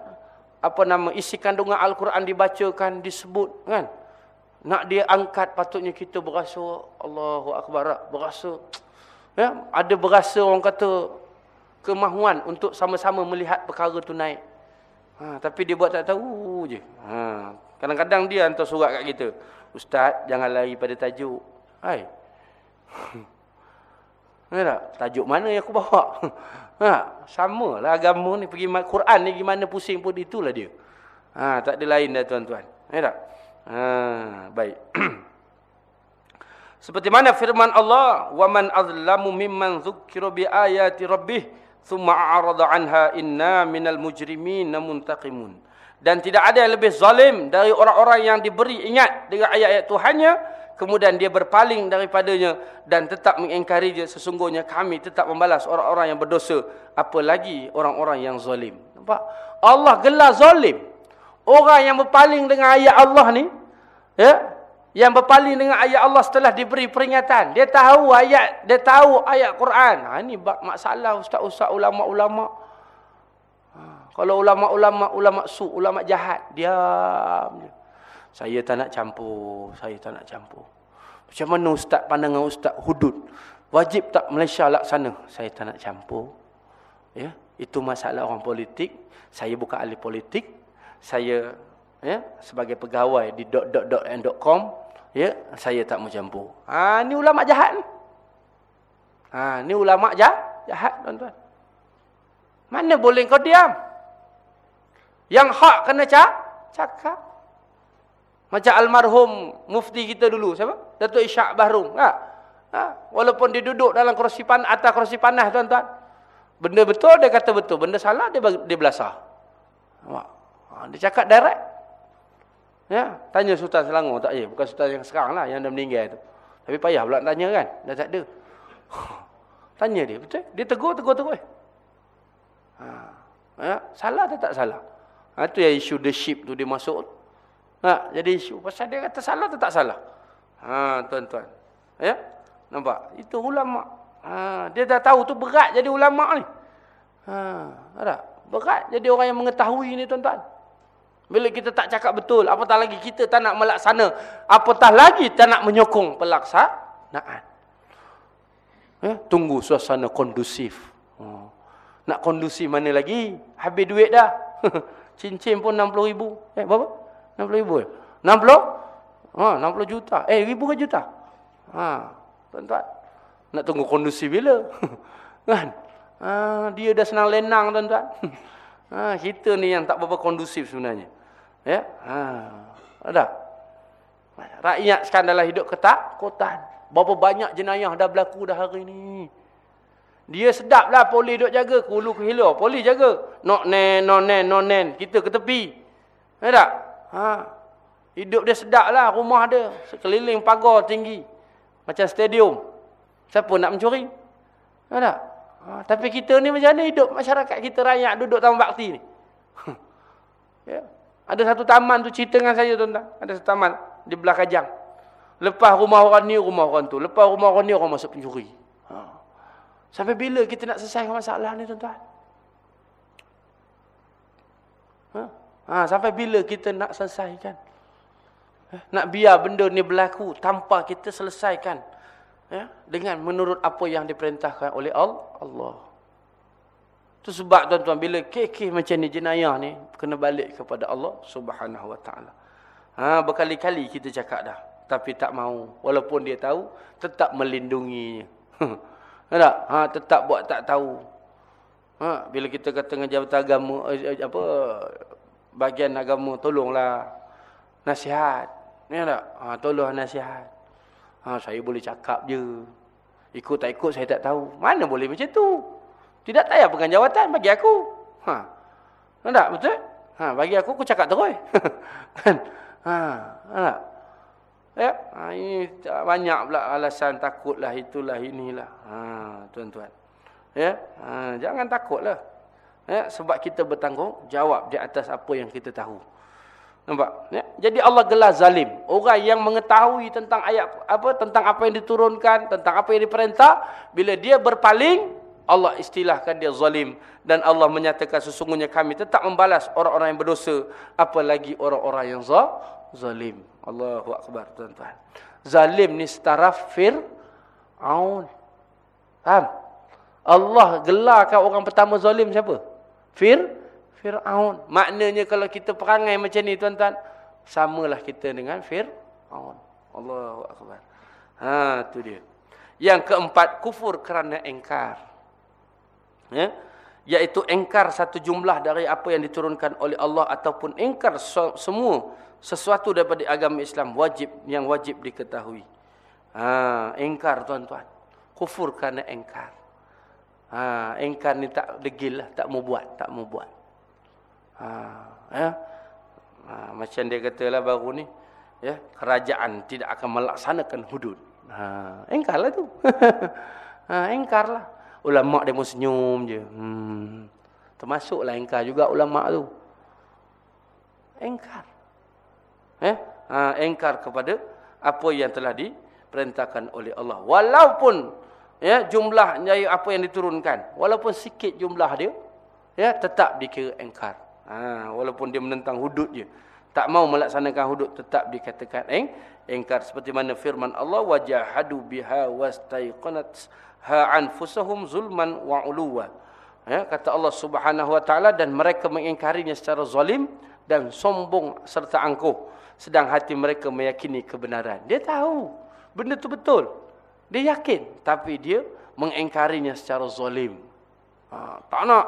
apa nama isi kandungan Al-Quran dibacakan, disebut, kan? Nak dia angkat, patutnya kita berasa, Allahu Akbar, berasa, ya, ada berasa orang kata, kemahuan untuk sama-sama melihat perkara tu naik. Ha, tapi dia buat tak tahu je. Ha, kadang-kadang dia hantar surat kat kita. Ustaz, jangan lari pada tajuk. Hai. Ya tak? Tajuk mana yang aku bawa? Ha, sama lah agama ni. Pergi Quran ni gimana pusing pun itulah dia. Ha, tak ada lain dah tuan-tuan. Ya tak? Ha, baik. Seperti mana firman Allah, "Wa man azlamu mimman dzukkira bi ayati rabbih, thumma a'rada 'anha inna minal mujrimin muntaqimun." Dan tidak ada yang lebih zalim dari orang-orang yang diberi ingat dengan ayat-ayat Tuhannya kemudian dia berpaling daripadanya dan tetap mengingkari dia. Sesungguhnya kami tetap membalas orang-orang yang berdosa apalagi orang-orang yang zalim. Nampak? Allah gelar zalim orang yang berpaling dengan ayat Allah ni ya yang berpaling dengan ayat Allah setelah diberi peringatan dia tahu ayat dia tahu ayat Quran ha ni masalah ustaz-ustaz ulama-ulama ha, kalau ulama-ulama ulama su ulama jahat diam je saya tak nak campur, saya tak nak campur. Macam mana ustaz pandangan ustaz hudud? Wajib tak Malaysia laksana? Saya tak nak campur. Ya, itu masalah orang politik. Saya bukan ahli politik. Saya ya, sebagai pegawai di .com, ya, saya tak mau campur. Ha, ni ulama jahat. Ha, ni ulama jahat, jahat tuan-tuan. Mana boleh kau diam? Yang hak kena cak, cakap. Macam almarhum mufti kita dulu. Siapa? Datuk Isyak Bahrum. Ha? Ha? Walaupun dia duduk dalam kerusi pan atas kerusi panas tuan-tuan. Benda betul dia kata betul. Benda salah dia dia belasah. Ha, dia cakap direct. Ya, tanya Sultan Selangor tak ya, bukan Sultan yang sekarang lah yang dah meninggal tu. Tapi payah pula tanya kan, dah tak ada. Tanya dia, betul? Dia tegur, tegur, tegur. Ha. Ya, salah atau tak salah? Ha, tu yang isu the ship tu dia masuk Ha, jadi isu. Pasal dia kata salah atau tak salah? Ha, tuan-tuan. Ya? Nampak? Itu ulama. Ha, dia dah tahu tu berat jadi ulama ni. Ha, ada? Berat jadi orang yang mengetahui ni tuan-tuan. Bila kita tak cakap betul, apatah lagi kita tak nak melaksana, apatah lagi tak nak menyokong pelaksanaan. Ya, tunggu suasana kondusif. Ha. Nak kondusif mana lagi? Habis duit dah. Cincin pun 60 ribu. Eh, berapa? 60 ribu 60? Ha, 60 juta. Eh, ribu ke juta? Ha, tuan-tuan. Nak tunggu kondusif bila? kan? Ha, dia dah senang lenang, tuan-tuan. Ha, kita ni yang tak berapa kondusif sebenarnya. Ya? Ha, ada? Rakyat sekarang dalam hidup ketakutan. Berapa banyak jenayah dah berlaku dah hari ni. Dia sedap lah poli duk jaga. Kulu ke. Poli jaga. Nok nen, no nen, no nen. Kita ke tepi. Ya tak? Ha. Hidup dia sedap lah rumah dia. Sekeliling pagar tinggi. Macam stadium. Siapa nak mencuri? Tak Ha, tapi kita ni macam mana hidup masyarakat kita rakyat duduk taman bakti ni? ya. Ada satu taman tu cerita dengan saya tuan-tuan. Ada satu taman di belah kajang. Lepas rumah orang ni, rumah orang tu. Lepas rumah orang ni, orang masuk pencuri. Ha. Sampai bila kita nak selesai masalah ni tuan-tuan? Ha? Ha, sampai bila kita nak selesaikan? Eh, nak biar benda ni berlaku tanpa kita selesaikan. Ya, dengan menurut apa yang diperintahkan oleh Allah. Itu sebab tuan-tuan, bila kekeh macam ni jenayah ni, kena balik kepada Allah subhanahu wa ta'ala. Ha, berkali-kali kita cakap dah. Tapi tak mau. Walaupun dia tahu, tetap melindunginya. tak? Ha, tetap buat tak tahu. Ha, bila kita kata dengan jabatan agama, eh, eh apa bagian agama tolonglah nasihat. Ya tak? Ha, tolong nasihat. Ha, saya boleh cakap je. Ikut tak ikut saya tak tahu. Mana boleh macam tu? Tidak payah pegang jawatan bagi aku. Ha. Tak betul? Ha, bagi aku aku cakap terus. kan? Ha, tak? Ya, ha, ini banyak pula alasan takutlah itulah inilah. Ha, tuan-tuan. Ya, ha, jangan takutlah. Ya, sebab kita bertanggung jawab di atas apa yang kita tahu. Nampak? Ya? Jadi Allah gelar zalim. Orang yang mengetahui tentang ayat apa tentang apa yang diturunkan, tentang apa yang diperintah, bila dia berpaling, Allah istilahkan dia zalim dan Allah menyatakan sesungguhnya kami tetap membalas orang-orang yang berdosa apalagi orang-orang yang zalim. Allahu akbar tuan-tuan. Zalim ni setara Fir'aun. Faham? Allah gelarkan orang pertama zalim siapa? Fir Fir'aun. Maknanya kalau kita perangai macam ni tuan-tuan, samalah kita dengan Fir'aun. Allahu akbar. Ha tu dia. Yang keempat kufur kerana engkar ya? Iaitu engkar satu jumlah dari apa yang diturunkan oleh Allah ataupun engkar semua sesuatu daripada agama Islam wajib yang wajib diketahui. Ha engkar tuan-tuan. Kufur kerana engkar. Ha engkar ni tak degil lah tak mau buat tak mau buat. Ha ya? Ha, macam dia katalah baru ni ya? Kerajaan tidak akan melaksanakan hudud. Ha engkarlah tu. Ha engkarlah ulama dia mau senyum je. Hmm. Termasuklah engkar juga ulama tu. Engkar. Eh? Ha, engkar kepada apa yang telah diperintahkan oleh Allah. Walaupun ya jumlahnya apa yang diturunkan, walaupun sikit jumlah dia, ya tetap dikira engkar. Ha, walaupun dia menentang hudud je. Tak mau melaksanakan hudud tetap dikatakan eng engkar seperti mana firman Allah wajahadu biha wastaiqanat anfusahum zulman wa uluwa. Ya, kata Allah Subhanahu wa taala dan mereka mengingkarinya secara zalim dan sombong serta angkuh sedang hati mereka meyakini kebenaran. Dia tahu benda itu betul. Dia yakin tapi dia mengingkarinya secara zalim. Ha, tak nak.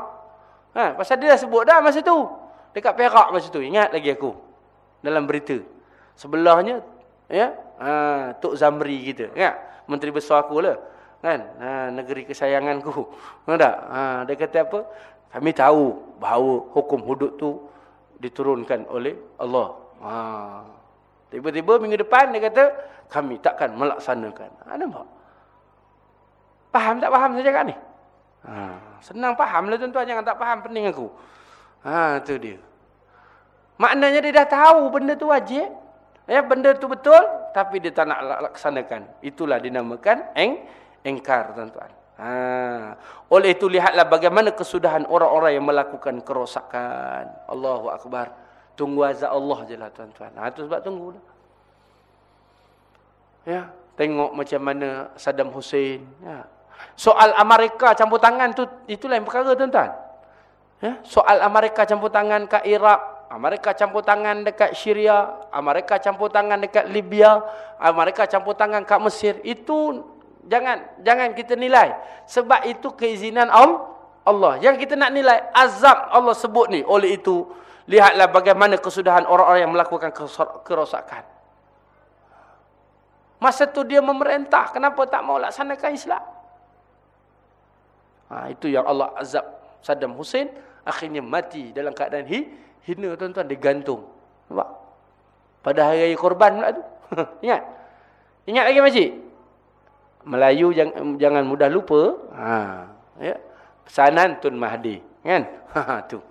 Ha, pasal dia dah sebut dah masa tu. Dekat Perak masa tu. Ingat lagi aku. Dalam berita. Sebelahnya. Ya. Ha, Tok Zamri kita. Ya. Menteri besar aku lah kan? Ha, negeri kesayanganku. Ha, tak? Ha, dia kata apa? Kami tahu bahawa hukum hudud tu diturunkan oleh Allah. Ha. tiba-tiba minggu depan dia kata kami takkan melaksanakan. Ha, nampak? Faham tak faham saja kan ni? Ha, senang faham lah tuan-tuan jangan tak faham pening aku. Ha, tu dia. Maknanya dia dah tahu benda tu wajib ya, benda tu betul tapi dia tak nak laksanakan. Itulah dinamakan eng engkar tuan-tuan. Ha. Oleh itu lihatlah bagaimana kesudahan orang-orang yang melakukan kerosakan. Allahu akbar. Tunggu azab Allah jelah tuan-tuan. Ha itu sebab tunggu dah. Ya, tengok macam mana Saddam Hussein, ya. Soal Amerika campur tangan tu itulah yang perkara tuan-tuan. Ya, soal Amerika campur tangan kat Iraq, Amerika campur tangan dekat Syria, Amerika campur tangan dekat Libya, Amerika campur tangan kat Mesir, itu Jangan jangan kita nilai. Sebab itu keizinan Allah. Yang kita nak nilai azab Allah sebut ni. Oleh itu, lihatlah bagaimana kesudahan orang-orang yang melakukan kerosakan. Masa tu dia memerintah, kenapa tak mau laksanakan Islam? Ha, itu yang Allah azab Saddam Hussein akhirnya mati dalam keadaan hi, hina tuan-tuan digantung. Nampak? Pada hari raya korban pula tu. Ingat? Ingat lagi makcik? Melayu jangan, jangan mudah lupa. Ha, ya. Pesanan Tun Mahdi. Kan? Ha, tu.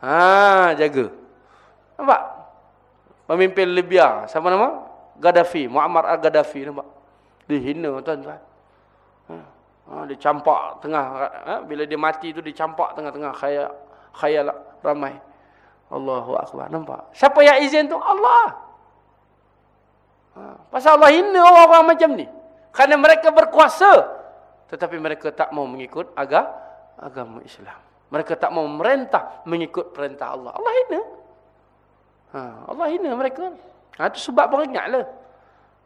Ha, jaga. Nampak? Pemimpin Libya. Siapa nama? Gaddafi. Muammar al-Gaddafi. Nampak? Dihina tuan-tuan. Ha, ha, dia campak tengah. Ha, bila dia mati tu dia campak tengah-tengah khayal, khayal ramai. Allahu Akbar. Nampak? Siapa yang izin tu? Allah. Ha, pasal Allah hina orang-orang macam ni. Kerana mereka berkuasa. Tetapi mereka tak mau mengikut agama, agama Islam. Mereka tak mau merentah mengikut perintah Allah. Allah hina. Ha, Allah hina mereka. Ha, itu sebab lah.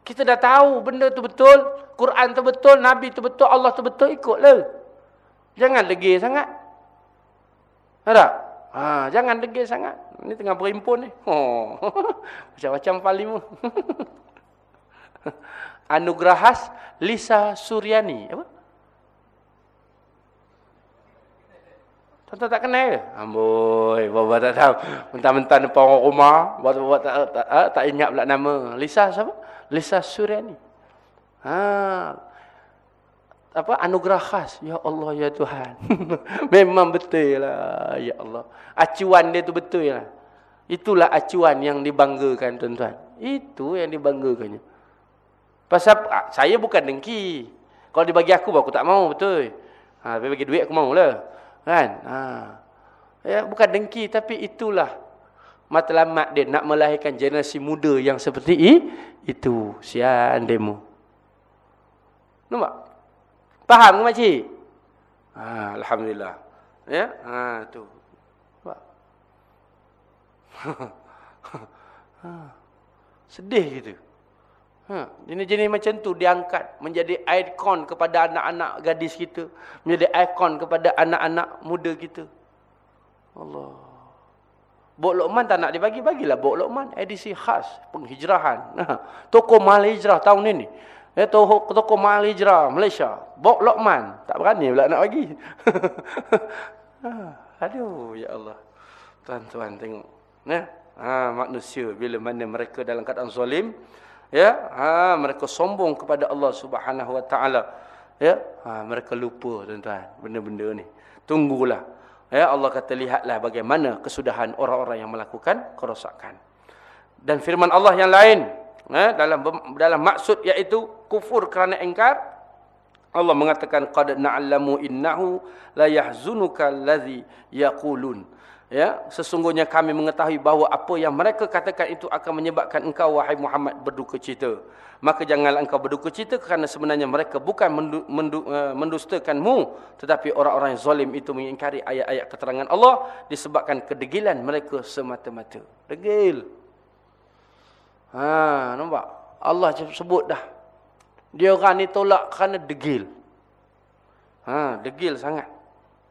Kita dah tahu benda tu betul. Quran tu betul. Nabi tu betul. Allah tu betul. Ikutlah. Jangan legi sangat. Ada? Ha, jangan legi sangat. Ini tengah berimpun ni. Oh. Macam-macam parlimen. Anugrahas Lisa Suryani. Apa? Tuan-tuan tak kenal ke? Amboi, bapa tak tahu. Mentang-mentang depan orang rumah, bapa tak, tak, tak, tak ingat pula nama. Lisa siapa? Lisa Suryani. Ha. Apa? Anugerah khas. Ya Allah, ya Tuhan. Memang betul lah. Ya Allah. Acuan dia tu betul lah. Itulah acuan yang dibanggakan tuan-tuan. Itu yang dibanggakannya. Pasal ah, saya bukan dengki. Kalau dibagi aku aku tak mau betul. Ha, bagi duit aku maulah. Kan? Ha. Ya, bukan dengki tapi itulah matlamat dia nak melahirkan generasi muda yang seperti itu sian demo. Nampak? Faham ke makcik? Ha, alhamdulillah. Ya? Ha tu. ha. Sedih gitu. Ha, jenis-jenis macam tu diangkat menjadi ikon kepada anak-anak gadis kita, menjadi ikon kepada anak-anak muda kita. Allah. Bok Luqman tak nak dibagi, bagilah Bok Luqman edisi khas penghijrahan. Ha, toko mahal hijrah tahun ini. Ya, toko, toko mahal hijrah Malaysia. Bok Luqman. Tak berani pula nak bagi. ha, aduh, ya Allah. Tuan-tuan tengok. Ya, ha, manusia bila mana mereka dalam keadaan zalim, ya, ha, mereka sombong kepada Allah Subhanahu Wa Taala. Ya, ha, mereka lupa tuan-tuan benda-benda ni. Tunggulah Ya Allah kata lihatlah bagaimana kesudahan orang-orang yang melakukan kerosakan. Dan firman Allah yang lain ya, dalam dalam maksud iaitu kufur kerana engkar Allah mengatakan qad na'lamu innahu la yahzunuka allazi yaqulun. Ya, sesungguhnya kami mengetahui bahawa apa yang mereka katakan itu akan menyebabkan engkau wahai Muhammad berduka cita. Maka janganlah engkau berduka cita kerana sebenarnya mereka bukan mendu, mendu, uh, mendustakanmu tetapi orang-orang yang zalim itu mengingkari ayat-ayat keterangan Allah disebabkan kedegilan mereka semata-mata. Degil. Ha, nampak? Allah sebut dah. Dia orang ni tolak kerana degil. Ha, degil sangat.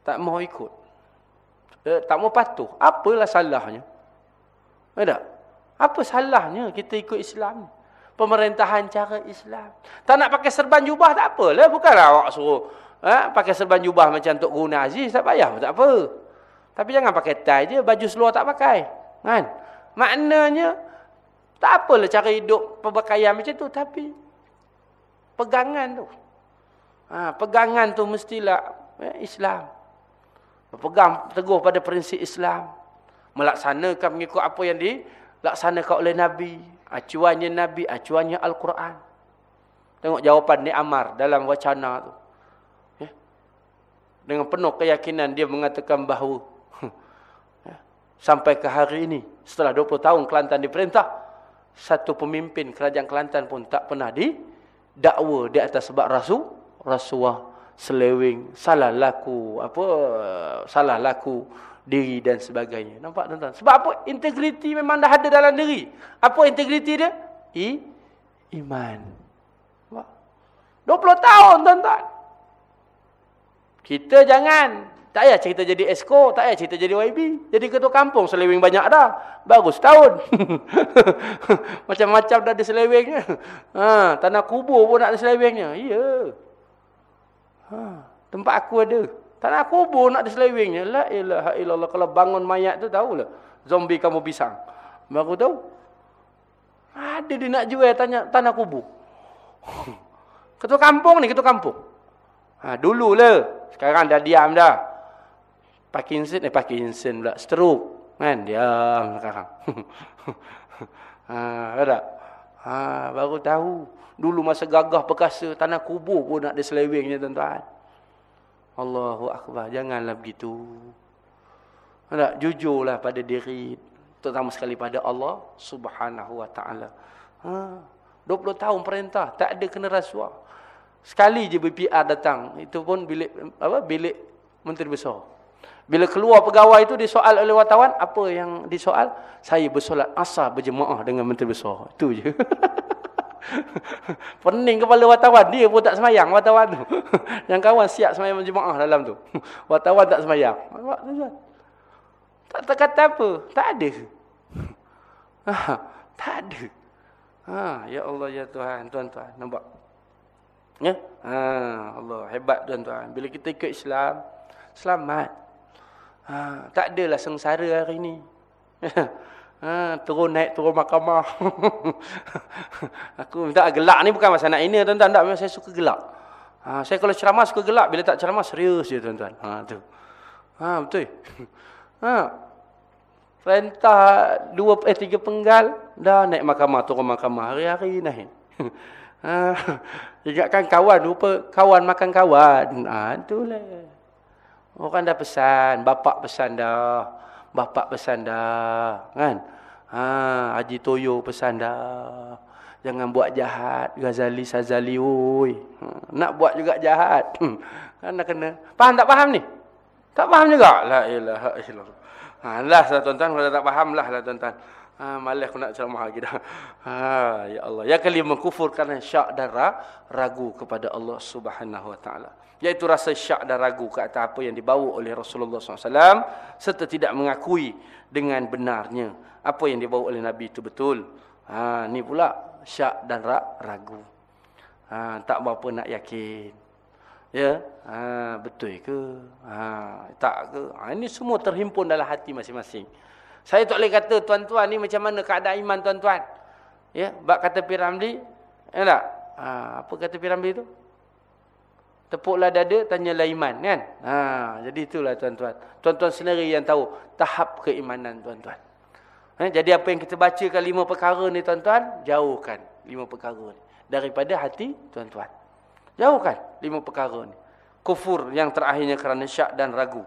Tak mau ikut eh, tak mau patuh. Apalah salahnya? Ada? Apa salahnya kita ikut Islam? Pemerintahan cara Islam. Tak nak pakai serban jubah tak apalah. Bukanlah awak suruh ha? pakai serban jubah macam Tok Guru Aziz. Tak payah tak apa. Tapi jangan pakai tie je. Baju seluar tak pakai. Kan? Maknanya, tak apalah cara hidup perbakaian macam tu. Tapi, pegangan tu. Ha, pegangan tu mestilah eh, Islam. Berpegang teguh pada prinsip Islam. Melaksanakan mengikut apa yang dilaksanakan oleh Nabi. Acuannya Nabi, acuannya Al-Quran. Tengok jawapan ni Amar dalam wacana tu. Ya. Dengan penuh keyakinan dia mengatakan bahawa ya, sampai ke hari ini, setelah 20 tahun Kelantan diperintah, satu pemimpin kerajaan Kelantan pun tak pernah didakwa di atas sebab rasu, rasuah selewing, salah laku, apa salah laku diri dan sebagainya. Nampak tuan-tuan? Sebab apa? Integriti memang dah ada dalam diri. Apa integriti dia? I iman. Nampak? 20 tahun tuan-tuan. Kita jangan tak payah cerita jadi esko, tak payah cerita jadi YB. Jadi ketua kampung selewing banyak dah. Baru setahun. Macam-macam dah ada selewingnya. Ha, tanah kubur pun nak ada selewingnya. Iya. Ha, tempat aku ada. Tak nak kubur nak diselewingnya. La ilaha illallah. Kalau bangun mayat tu tahulah. Zombie kamu pisang. Baru tahu. Ada dia nak jual tanya tanah kubur. Ketua kampung ni, ketua kampung. Ha, dulu lah. Sekarang dah diam dah. Parkinson, eh Parkinson pula. Stroke. Kan, diam sekarang. ha, ada. Ha, baru tahu. Dulu masa gagah perkasa tanah kubur pun nak diselewingnya tuan-tuan. Allahu akbar, janganlah begitu. Tak jujurlah pada diri terutama sekali pada Allah Subhanahu wa taala. Ha, 20 tahun perintah, tak ada kena rasuah. Sekali je BPR datang, itu pun bilik apa bilik menteri besar. Bila keluar pegawai itu disoal oleh wartawan, apa yang disoal? Saya bersolat asar berjemaah dengan menteri besar. Itu je. Pening kepala wartawan. Dia pun tak semayang wartawan tu. Yang kawan siap semayang jemaah dalam tu. Wartawan tak semayang. Tak, tak kata apa. Tak ada. Ha, tak ada. Ha, ya Allah ya Tuhan. Tuan-tuan. Nampak? Ya? Ha, Allah. Hebat tuan-tuan. Bila kita ikut Islam. Selamat. Ha, tak adalah sengsara hari ini. Ha, turun naik turun mahkamah. aku minta gelak ni bukan masa nak ini tuan-tuan. Tak, saya suka gelak. Ha, saya kalau ceramah suka gelak. Bila tak ceramah serius je tuan-tuan. Ha, tu. Ha, betul. Ha. Perintah dua eh tiga penggal dah naik mahkamah turun mahkamah hari-hari naik. Ha, ingatkan kawan rupa kawan makan kawan. Ha, itulah. Orang dah pesan, bapak pesan dah. Bapak pesan dah, kan? Ha, Haji Toyo pesan dah. Jangan buat jahat, Ghazali Sazali oi. Ha, nak buat juga jahat. Hmm. Kan dah kena. Faham tak faham ni? Tak faham juga. La ilaha illallah. Ha, lah tuan-tuan kalau tak faham lah lah tuan-tuan. Ha, malas aku nak ceramah lagi dah. Ha, ya Allah. Yang kelima kufur kerana syak dan ragu kepada Allah Subhanahu Wa Taala. Yaitu rasa syak dan ragu ke atas apa yang dibawa oleh Rasulullah SAW. Serta tidak mengakui dengan benarnya. Apa yang dibawa oleh Nabi itu betul. Ha, ni pula syak dan ragu. Ha, tak berapa nak yakin. Ya, ha, betul ke? Ha, tak ke? Ha, ini semua terhimpun dalam hati masing-masing. Saya tak boleh kata tuan-tuan ni macam mana keadaan iman tuan-tuan. Ya, bab kata Piramli, ya tak? Ha, apa kata Piramli tu? Tepuklah dada, tanyalah iman, kan? Ha, jadi itulah tuan-tuan. Tuan-tuan sendiri yang tahu tahap keimanan tuan-tuan. Ha, jadi apa yang kita bacakan lima perkara ni tuan-tuan, jauhkan lima perkara ni daripada hati tuan-tuan. Jauhkan lima perkara ni. Kufur yang terakhirnya kerana syak dan ragu.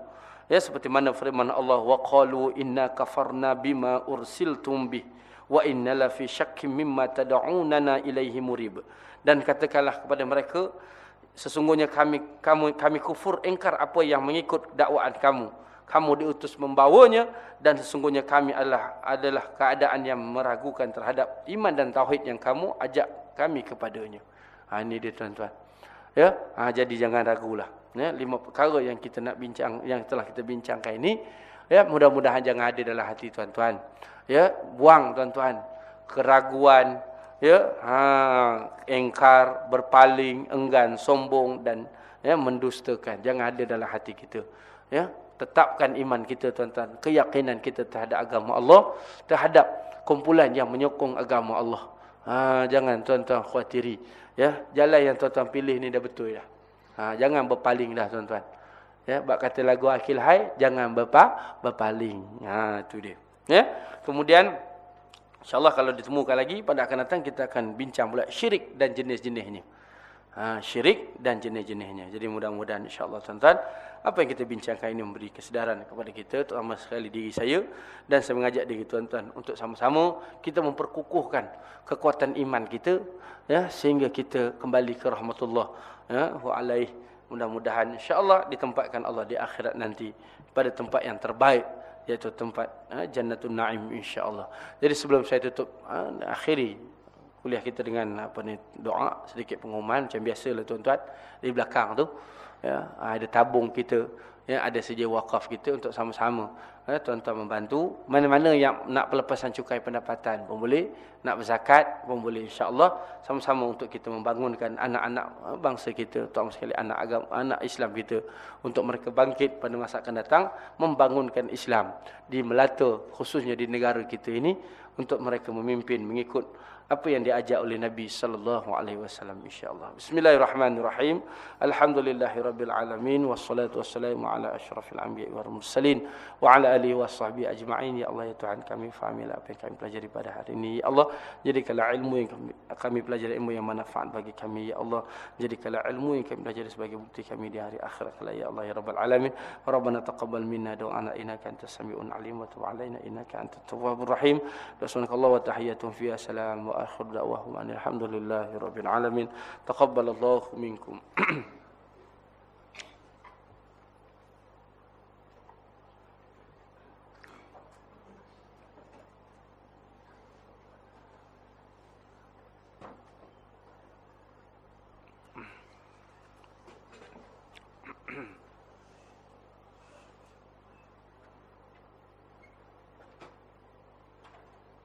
Ya seperti mana firman Allah wa qalu inna kafarna bima ursiltum bi wa inna la fi syakkim mimma tad'unana ilaihi murib. Dan katakanlah kepada mereka sesungguhnya kami kamu kami kufur engkar apa yang mengikut dakwaan kamu. Kamu diutus membawanya dan sesungguhnya kami adalah adalah keadaan yang meragukan terhadap iman dan tauhid yang kamu ajak kami kepadanya. Ha ini dia tuan-tuan. Ya, ha, jadi jangan ragulah ya, lima perkara yang kita nak bincang yang telah kita bincangkan ini. Ya mudah-mudahan jangan ada dalam hati tuan-tuan. Ya buang tuan-tuan. Keraguan ya ha engkar berpaling enggan sombong dan ya mendustakan. Jangan ada dalam hati kita. Ya tetapkan iman kita tuan-tuan. Keyakinan kita terhadap agama Allah terhadap kumpulan yang menyokong agama Allah. Ha jangan tuan-tuan khawatiri. Ya jalan yang tuan-tuan pilih ni dah betul ya Ha, jangan berpaling dah tuan-tuan. Ya, bab kata lagu akil hai, jangan berpa, berpaling. Ha, itu dia. Ya. Kemudian insyaallah kalau ditemukan lagi pada akan datang kita akan bincang pula syirik dan jenis-jenisnya. Ha, syirik dan jenis-jenisnya. Jadi mudah-mudahan insyaallah tuan-tuan apa yang kita bincangkan ini memberi kesedaran kepada kita terutama sekali diri saya. Dan saya mengajak diri tuan-tuan untuk sama-sama kita memperkukuhkan kekuatan iman kita ya sehingga kita kembali ke rahmatullah ya wa alaih. Mudah-mudahan insyaallah ditempatkan Allah di akhirat nanti pada tempat yang terbaik iaitu tempat ha, jannatul naim insyaallah. Jadi sebelum saya tutup ha, akhiri kuliah kita dengan apa ni doa sedikit pengumuman macam biasalah tuan-tuan di belakang tu ya ada tabung kita. Ya ada sedia wakaf kita untuk sama-sama. Ya tuan-tuan membantu. Mana-mana yang nak pelepasan cukai pendapatan pun boleh. Nak berzakat pun boleh insya-Allah. Sama-sama untuk kita membangunkan anak-anak eh, bangsa kita terutama sekali anak agama anak Islam kita. Untuk mereka bangkit pada masa akan datang membangunkan Islam di Melata khususnya di negara kita ini untuk mereka memimpin mengikut apa yang diajak oleh Nabi sallallahu alaihi wasallam insyaallah. Bismillahirrahmanirrahim. Alhamdulillahirabbil alamin wassalatu wassalamu ala asyrafil anbiya'i wal mursalin wa ala alihi washabbihi ajma'in. Ya Allah ya Tuhan kami fahamilah apa yang kami pelajari pada hari ini. Ya Allah, jadikanlah ilmu yang kami, kami pelajari ilmu yang manfaat bagi kami. Ya Allah, jadikanlah ilmu yang kami pelajari sebagai bukti kami di hari akhirat. Ya Allah ya rabbal alamin. Rabbana taqabbal minna du'ana innaka antas samiul alim wa tub alaina innaka antat tawwabur rahim. Subhanakallah wa tahiyyatun fiha salam آخر دعواهم أن الحمد لله رب العالمين تقبل الله منكم